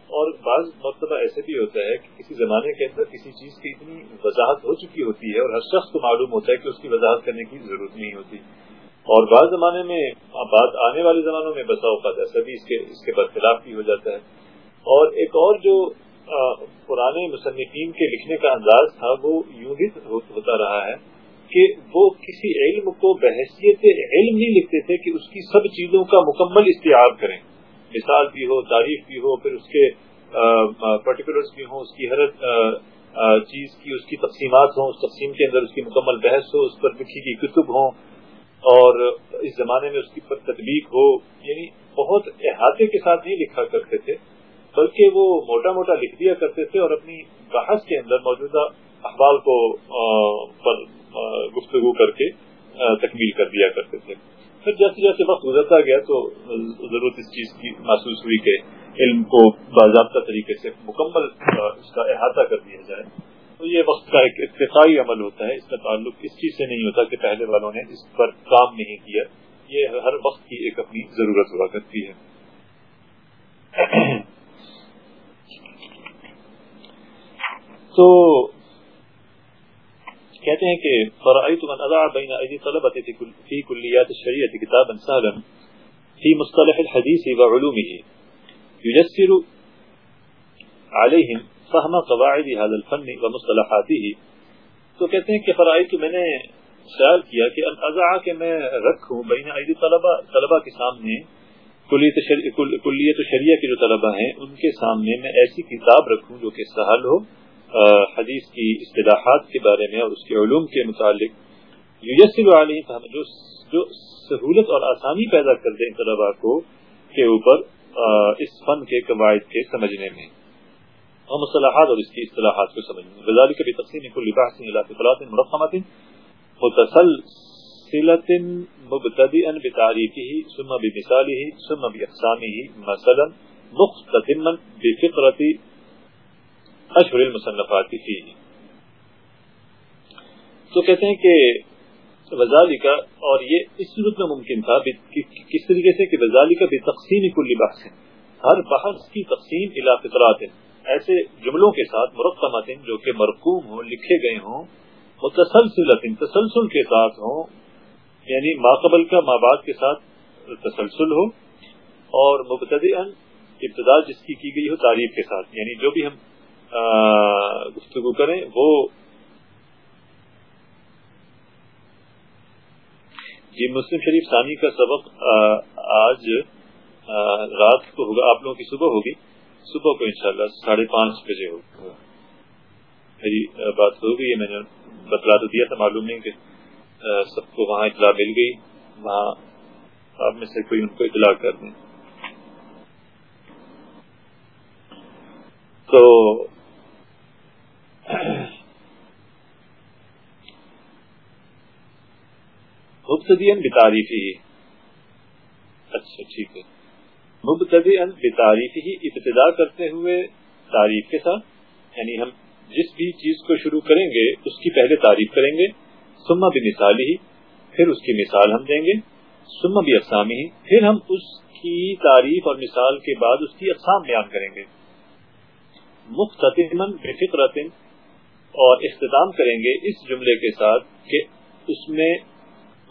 Speaker 1: اور بعض مرتبہ ایسے بھی ہوتا ہے کہ کسی زمانے کے اندر کسی چیز کی اتنی وضاحت ہو چکی ہوتی ہے اور ہر شخص کو معلوم ہوتا ہے کہ اس کی وضاحت کرنے کی ضرورت نہیں ہوتی۔ اور بعض زمانے میں بعض آنے والے زمانوں میں بسا اوقات ایسا بھی اس کے اس کے برخلاف بھی ہو جاتا ہے۔ اور ایک اور جو پرانے مصنفین کے لکھنے کا انداز تھا، وہ یوں ہی ہوتا رہا ہے کہ وہ کسی علم کو بحثیت علم نہیں لکھتے تھے کہ اس کی سب چیزوں کا مکمل استعار کریں۔ مثال بھی ہو تعریف بھی ہو، پھر اس کے پرٹیکولرس بھی ہوں، اس کی ہر چیز کی، اس کی تقسیمات ہوں، اس تقسیم کے اندر اس کی مکمل بحث ہو، اس پر لکھی کی کتب ہوں، اور اس زمانے میں اس کی پر تدبیق ہو یعنی بہت احاطے کے ساتھ نہیں لکھا کرتے تھے، بلکہ وہ موٹا موٹا لکھ دیا کرتے تھے اور اپنی بحث کے اندر موجودہ احوال کو پر گفتگو کر کے تکمیل کر دیا کرتے تھے۔ پھر جیسے جیسے وقت گزرتا گیا تو ضرورت اس چیز کی محسوس ہوئی کہ علم کو باضابطہ طریقے سے مکمل اس کا احاطہ کر دیا جائے۔ تو یہ وقت کا ایک اتفاقی عمل ہوتا ہے، اس کا تعلق اس چیز سے نہیں ہوتا کہ پہلے والوں نے اس پر کام نہیں کیا۔ یہ ہر وقت کی ایک اپنی ضرورت ہوا کرتی ہے۔ تو کہتے ہیں کہ فرائیت من اضع بین ایدی طلبت فی کلیات الشریعت کتابا سهلا فی مصطلح الحدیث وعلومه يجسر عليهم فهم قواعد هذا الفن ومصطلحاته تو کہتے ہیں کہ فرائیت میں نے خیال کیا کہ ان اضع کہ میں رکھوں بین ایدی طلبہ طلبہ کے سامنے کلیت شریعہ کے جو طلبہ ہیں ان کے سامنے میں ایسی کتاب رکھوں جو کہ سہل ہو حدیث کی اصطلاحات کے بارے میں اور اس کے علوم کے متعلق یسر علیہ جو جو سہولت اور آسانی پیدا کر دیں طلبا کو کے اوپر اس فن کے قواعد کے سمجھنے میں۔ اور مصطلحات اور اس کی اصطلاحات کو سمجھنے میں۔ غزالی کبھی تقسیم کل لباس الاطلاعات مرقمت متسلسلة مبتدئا بتعريفه ثم بمثاله، ثم بأقسامه، مثلا مختتما بفقرة اشہر المصنفات فی تو کہتے ہیں کہ وزالی کا اور یہ اس صورت میں ممکن تھا کس طریقے سے کہ وزالی کا بھی تقسیم کل بحث ہے۔ ہر بحث کی تقسیم الى فطرات ایسے جملوں کے ساتھ مرقمات جو کہ مرقوم ہوں، لکھے گئے ہوں متسلسل تسلسل کے ساتھ ہوں یعنی ماقبل کا ماں بعد کے ساتھ تسلسل ہو، اور مبتدئ ابتدا جس کی کی گئی ہو، تعریف کے ساتھ۔ یعنی جو بھی ہم گفتگو کریں، وہ جی مسلم شریف ثانی کا سبق آج رات کو ہوگا، آپ لوگوں کی صبح ہوگی۔ صبح کو انشاءاللہ شاء ساڑھے پانچ بجے ہوگا۔ میری بات ہو گئی ہے، میں نے بتلا تو دیا تھا، معلوم نہیں کہ سب کو وہاں اطلاع مل گئی۔ وہاں آپ میں سے کوئی ان کو اطلاع کر دیں تو مبتدین بتاریفی اچھا ٹھیک ہے۔ مبتدی ان ہی ابتدا کرتے ہوئے تعریف کے ساتھ یعنی ہم جس بھی چیز کو شروع کریں گے، اس کی پہلے تعریف کریں گے۔ سما بھی مثال ہی، پھر اس کی مثال ہم دیں گے۔ سما بھی اقسامی ہی، پھر ہم اس کی تعریف اور مثال کے بعد اس کی اقسام بیان کریں گے۔ مختمن بفطرت اور اختتام کریں گے اس جملے کے ساتھ کہ اس میں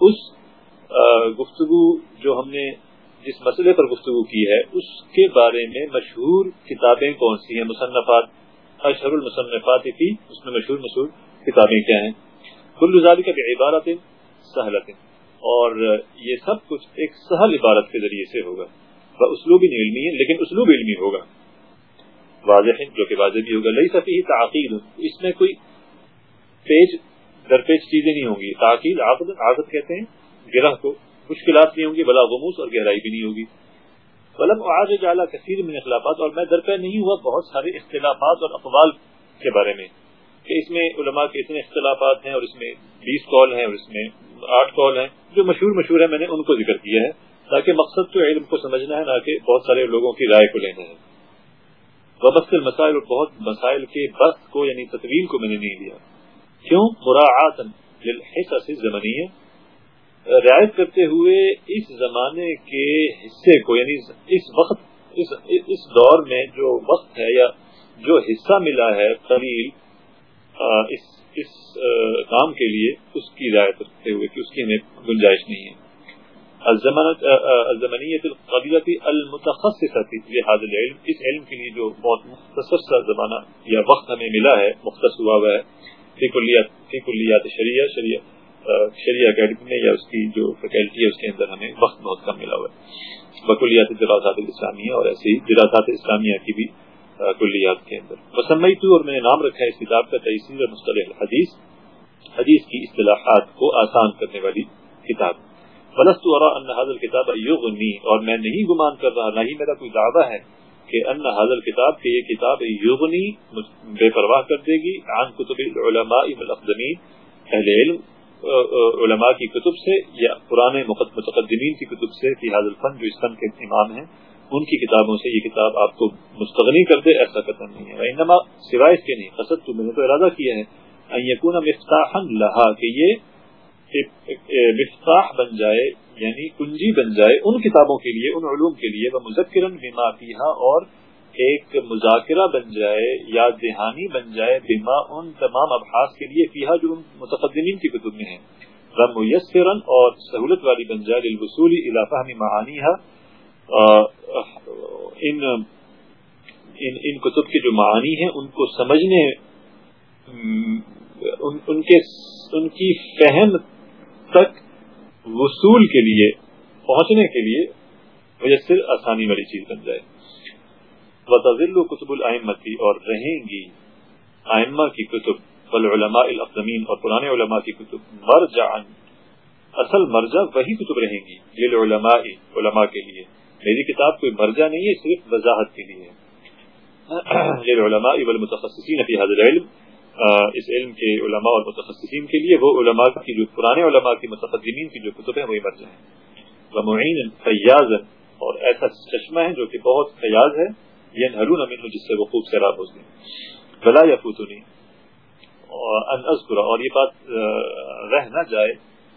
Speaker 1: اس گفتگو جو ہم نے جس مسئلے پر گفتگو کی ہے، اس کے بارے میں مشہور کتابیں کون سی ہیں؟ مصنفات، اشہر المصنفات تھی اس میں مشہور مشہور کتابیں کیا ہیں؟ کل کا عبارت سہلت، اور یہ سب کچھ ایک سہل عبارت کے ذریعے سے ہوگا اسلوب علمی ہے، لیکن اسلوب علمی ہوگا۔ واضح جو کہ واضح بھی ہوگا لئی سفی تعقید اس میں کوئی پیج درپیج چیزیں نہیں ہوں گی۔ تعقید عادت کہتے ہیں، گرہ کو۔ مشکلات نہیں ہوں گی، بلا غموس اور گہرائی بھی نہیں ہوگی۔ بلب آج جالا کثیر میں اختلافات اور میں درپے نہیں ہوا بہت سارے اختلافات اور اقوال کے بارے میں۔ کہ اس میں علماء کے اتنے اختلافات ہیں اور اس میں بیس کال ہیں اور اس میں آٹھ کال ہیں۔ جو مشہور مشہور ہیں میں نے ان کو ذکر کیا ہے تاکہ مقصد تو علم کو سمجھنا ہے، نہ کہ بہت سارے لوگوں کی رائے کو لینا ہے۔ وبست المسائل اور بہت مسائل کے بس کو یعنی تطویل کو میں نے نہیں لیا۔ کیوں؟ مراعات زمنی ہے رعایت کرتے ہوئے اس زمانے کے حصے کو یعنی اس وقت اس, اس دور میں جو وقت ہے یا جو حصہ ملا ہے قلیل اس اس کام کے لیے اس کی رعایت رکھتے ہوئے کہ اس کی ہمیں گنجائش نہیں ہے۔ الزمنیت القبیلتی المتخصصتی لحاظ العلم اس علم کے لیے جو بہت مختصر سا زمانہ یا وقت ہمیں ملا ہے، مختص ہوا ہوا ہے، فی کلیات فی کلیات شریعہ شریعہ شریعہ اکیڈمی میں یا اس کی جو فیکلٹی ہے، اس کے اندر ہمیں وقت بہت کم ملا ہوا ہے۔ بکلیات دراسات الاسلامیہ اور ایسی دراسات اسلامیہ کی بھی کلیات کے اندر۔ مسمی تو اور میں نے نام رکھا ہے اس کتاب کا، تحصیل مصطلح حدیث حدیث کی اصطلاحات کو آسان کرنے والی کتاب۔ فلست ورا ان حاضر کتاب یغنی اور میں نہیں گمان کر رہا، نہ ہی میرا کوئی دعویٰ ہے کہ ان حاضر کتاب کہ یہ کتاب یغنی بے پرواہ کر دے گی۔ عن کتب العلماء والاقدمین اہل علم علماء کی کتب سے یا پرانے متقدمین کی کتب سے فی حاضر فن جو اس فن کے امام ہیں، ان کی کتابوں سے یہ کتاب آپ کو مستغنی کر دے، ایسا قدم نہیں ہے۔ انما سوائے اس کے نہیں قصد تو میں نے تو ارادہ کیا ہے ان یکون مفتاحا لہا کہ یہ مفتاح بن جائے یعنی کنجی بن جائے ان کتابوں کے لیے ان علوم کے لیے وہ مذکرن بما فیہا اور ایک مذاکرہ بن جائے یا دہانی بن جائے بما ان تمام ابحاث کے لیے فیہا جو ان متقدمین کی کتب میں ہیں۔ رم میسرن اور سہولت والی بن جائے للوصول الى فهم معانیها ان ان ان کتب کے جو معانی ہیں ان کو سمجھنے ان, ان کے ان کی فہم تک وصول کے لیے، پہنچنے کے لیے میسر آسانی والی چیز بن جائے۔ وزل کتب العمتی اور رہیں گی۔ آئمہ کی کتب والعلماء الاقدمین اور پرانے علماء کی کتب مرجع اصل مرجع وہی کتب رہیں گی، للعلماء، علماء کے لیے۔ میری کتاب کوئی مرجع نہیں ہے، صرف وضاحت کے لیے۔ علماء والمتخصصین فی حاضر علم اس علم کے علماء اور متخصصین کے لیے، وہ علماء کی جو پرانے علماء کی، متقدمین کی جو کتب ہیں وہی مرجع ہیں۔ ومعین فیاض اور ایسا چشمہ ہے جو کہ بہت فیاض ہے۔ یہ ہرون امین جس سے وہ خوب سیراب ہوتے ہیں۔ بلا یا فوتنی ان اذکر، اور یہ بات رہ نہ جائے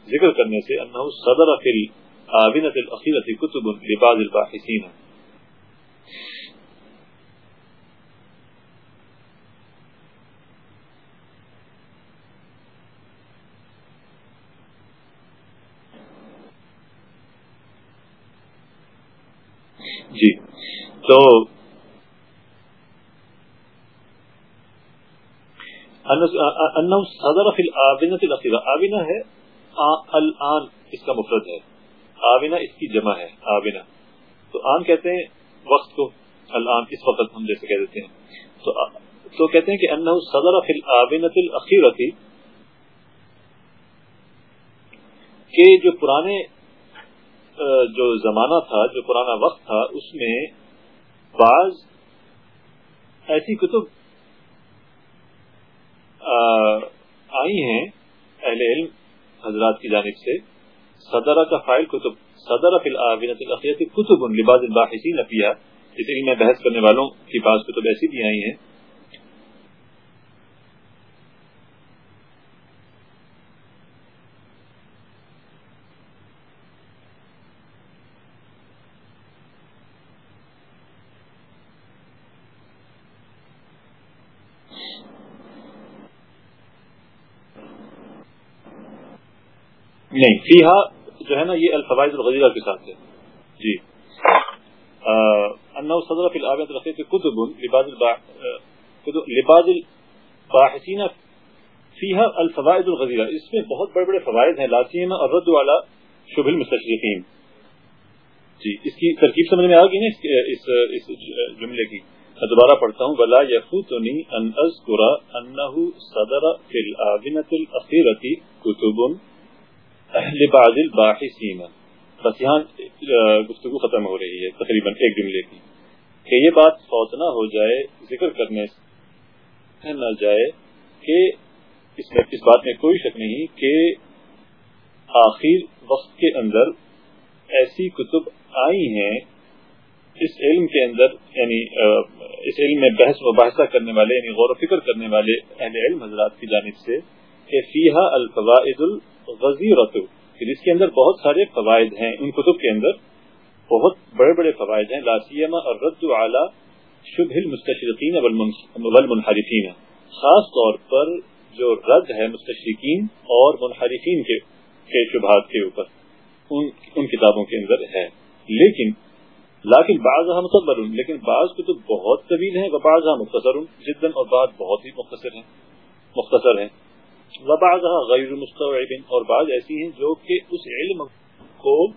Speaker 1: ذکر کرنے سے، انہو صدر فی آبنة الأخيرة كتب لبعض الباحثين جی۔ تو صدر فی الآبنة الأخيرة آبنة ہے الان، اس کا مفرد ہے۔ آبنا اس کی جمع ہے آبنا تو آن کہتے ہیں وقت کو، الان، اس وقت ہم جیسے کہہ دیتے ہیں۔ تو تو کہتے ہیں کہ انہو صدر فی الابنت الاخیرتی، کہ جو پرانے جو زمانہ تھا، جو پرانا وقت تھا، اس میں بعض ایسی کتب آئی ہیں اہل علم حضرات کی جانب سے۔ صدر کا فائل کتب صدر فی العابنت الاخیت کتب لباس الباحثین فیہا اس علم میں بحث کرنے والوں کی پاس کتب ایسی بھی آئی ہیں۔ نہیں. فیحا جو ہے نا یہ الفوائد الغزیرہ کے ساتھ ہے. جی. انه صدر في الآبیت الرخیت کتب لباز لباز الباحثین فیہا الفوائد الغزیرہ اس میں بہت بڑے بڑے فوائد ہیں لاسیما اور رد والا شبہ المستشرقین. جی. اس کی ترکیب سمجھ میں آ گئی نا اس, اس جملے کی؟ دوبارہ پڑھتا ہوں. بلا یفوتنی ان اذکر انه صدر في الآبنة الأخيرة کتب لبعض الباحثین بس یہاں گفتگو ختم ہو رہی ہے، تقریباً ایک جملے کی کہ یہ بات فوت نہ ہو جائے، ذکر کرنے نہ جائے کہ اس میں، اس بات میں کوئی شک نہیں کہ آخر وقت کے اندر ایسی کتب آئی ہیں، اس علم کے اندر یعنی اس علم میں بحث و بحثہ کرنے والے یعنی غور و فکر کرنے والے اہل علم حضرات کی جانب سے کہ فیحا الفوائد الغزیرت جس یعنی کے اندر بہت سارے فوائد ہیں۔ ان کتب کے اندر بہت بڑے بڑے فوائد ہیں۔ لاسیما اور رد اعلیٰ شبہ المستشرقین والمنحرفین۔ خاص طور پر جو رد ہے مستشرقین اور منحرفین کے کے شبہات کے اوپر ان, ان کتابوں کے اندر ہے۔ لیکن لیکن بعض مصبر لیکن بعض کتب بہت طویل ہیں بعض مختصر جدن اور بعض بہت ہی مختصر ہیں مختصر ہیں۔ وبعض غیر مستوعب اور بعض ایسی ہیں جو کہ اس علم کو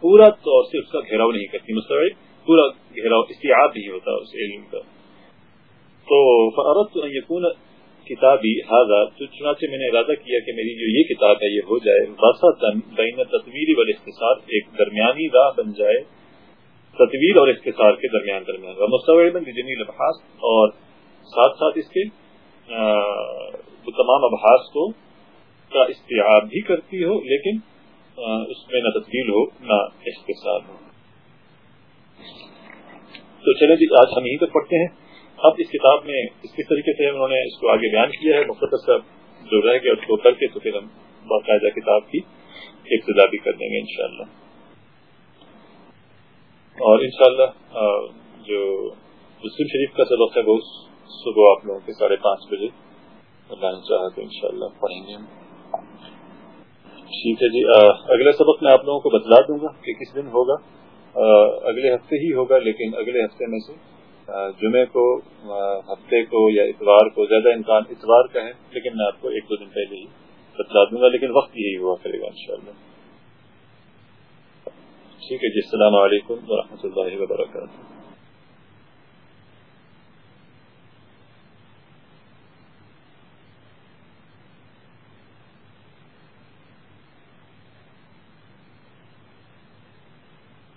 Speaker 1: پورا طور سے اس کا گھیراؤ نہیں کرتی، مستوعب، پورا گھیراؤ استیاب نہیں ہوتا اس علم کا۔ تو فردت ان یکون کتابی حاضر تو چنانچہ میں نے ارادہ کیا کہ میری جو یہ کتاب ہے یہ ہو جائے وسطن بین تصویری والاختصار ایک درمیانی راہ بن جائے۔ تطویل اور اختصار کے درمیان درمیان۔ مستوعبا بجمیل ابحاث اور ساتھ ساتھ اس کے وہ تمام ابحاس کو کا استعاب بھی کرتی ہو، لیکن اس میں نہ تبدیل ہو، نہ اختصار ہو۔ تو چلیں جی آج ہم یہیں تک پڑھتے ہیں۔ اب اس کتاب میں اس کس طریقے سے انہوں نے اس کو آگے بیان کیا ہے؟ مختصر صاحب جو رہ گیا اس کو کر کے تو پھر ہم باقاعدہ کتاب کی ابتدا بھی کر دیں گے انشاءاللہ۔ اور انشاءاللہ جو مسلم شریف کا سبق ہے، وہ صبح آپ لوگوں کے ساڑھے پانچ بجے اللہ نے چاہا تو انشاءاللہ پڑھیں گے ٹھیک ہے جی اگلے سبق میں آپ لوگوں کو بتلا دوں گا کہ کس دن ہوگا۔ اگلے ہفتے ہی ہوگا، لیکن اگلے ہفتے میں سے جمعے کو ہفتے کو یا اتوار کو، زیادہ امکان اتوار کا ہے، لیکن میں آپ کو ایک دو دن پہلے ہی بتلا دوں گا، لیکن وقت یہی ہوا کرے گا انشاءاللہ۔ ٹھیک ہے جی السلام علیکم ورحمۃ اللہ وبرکاتہ۔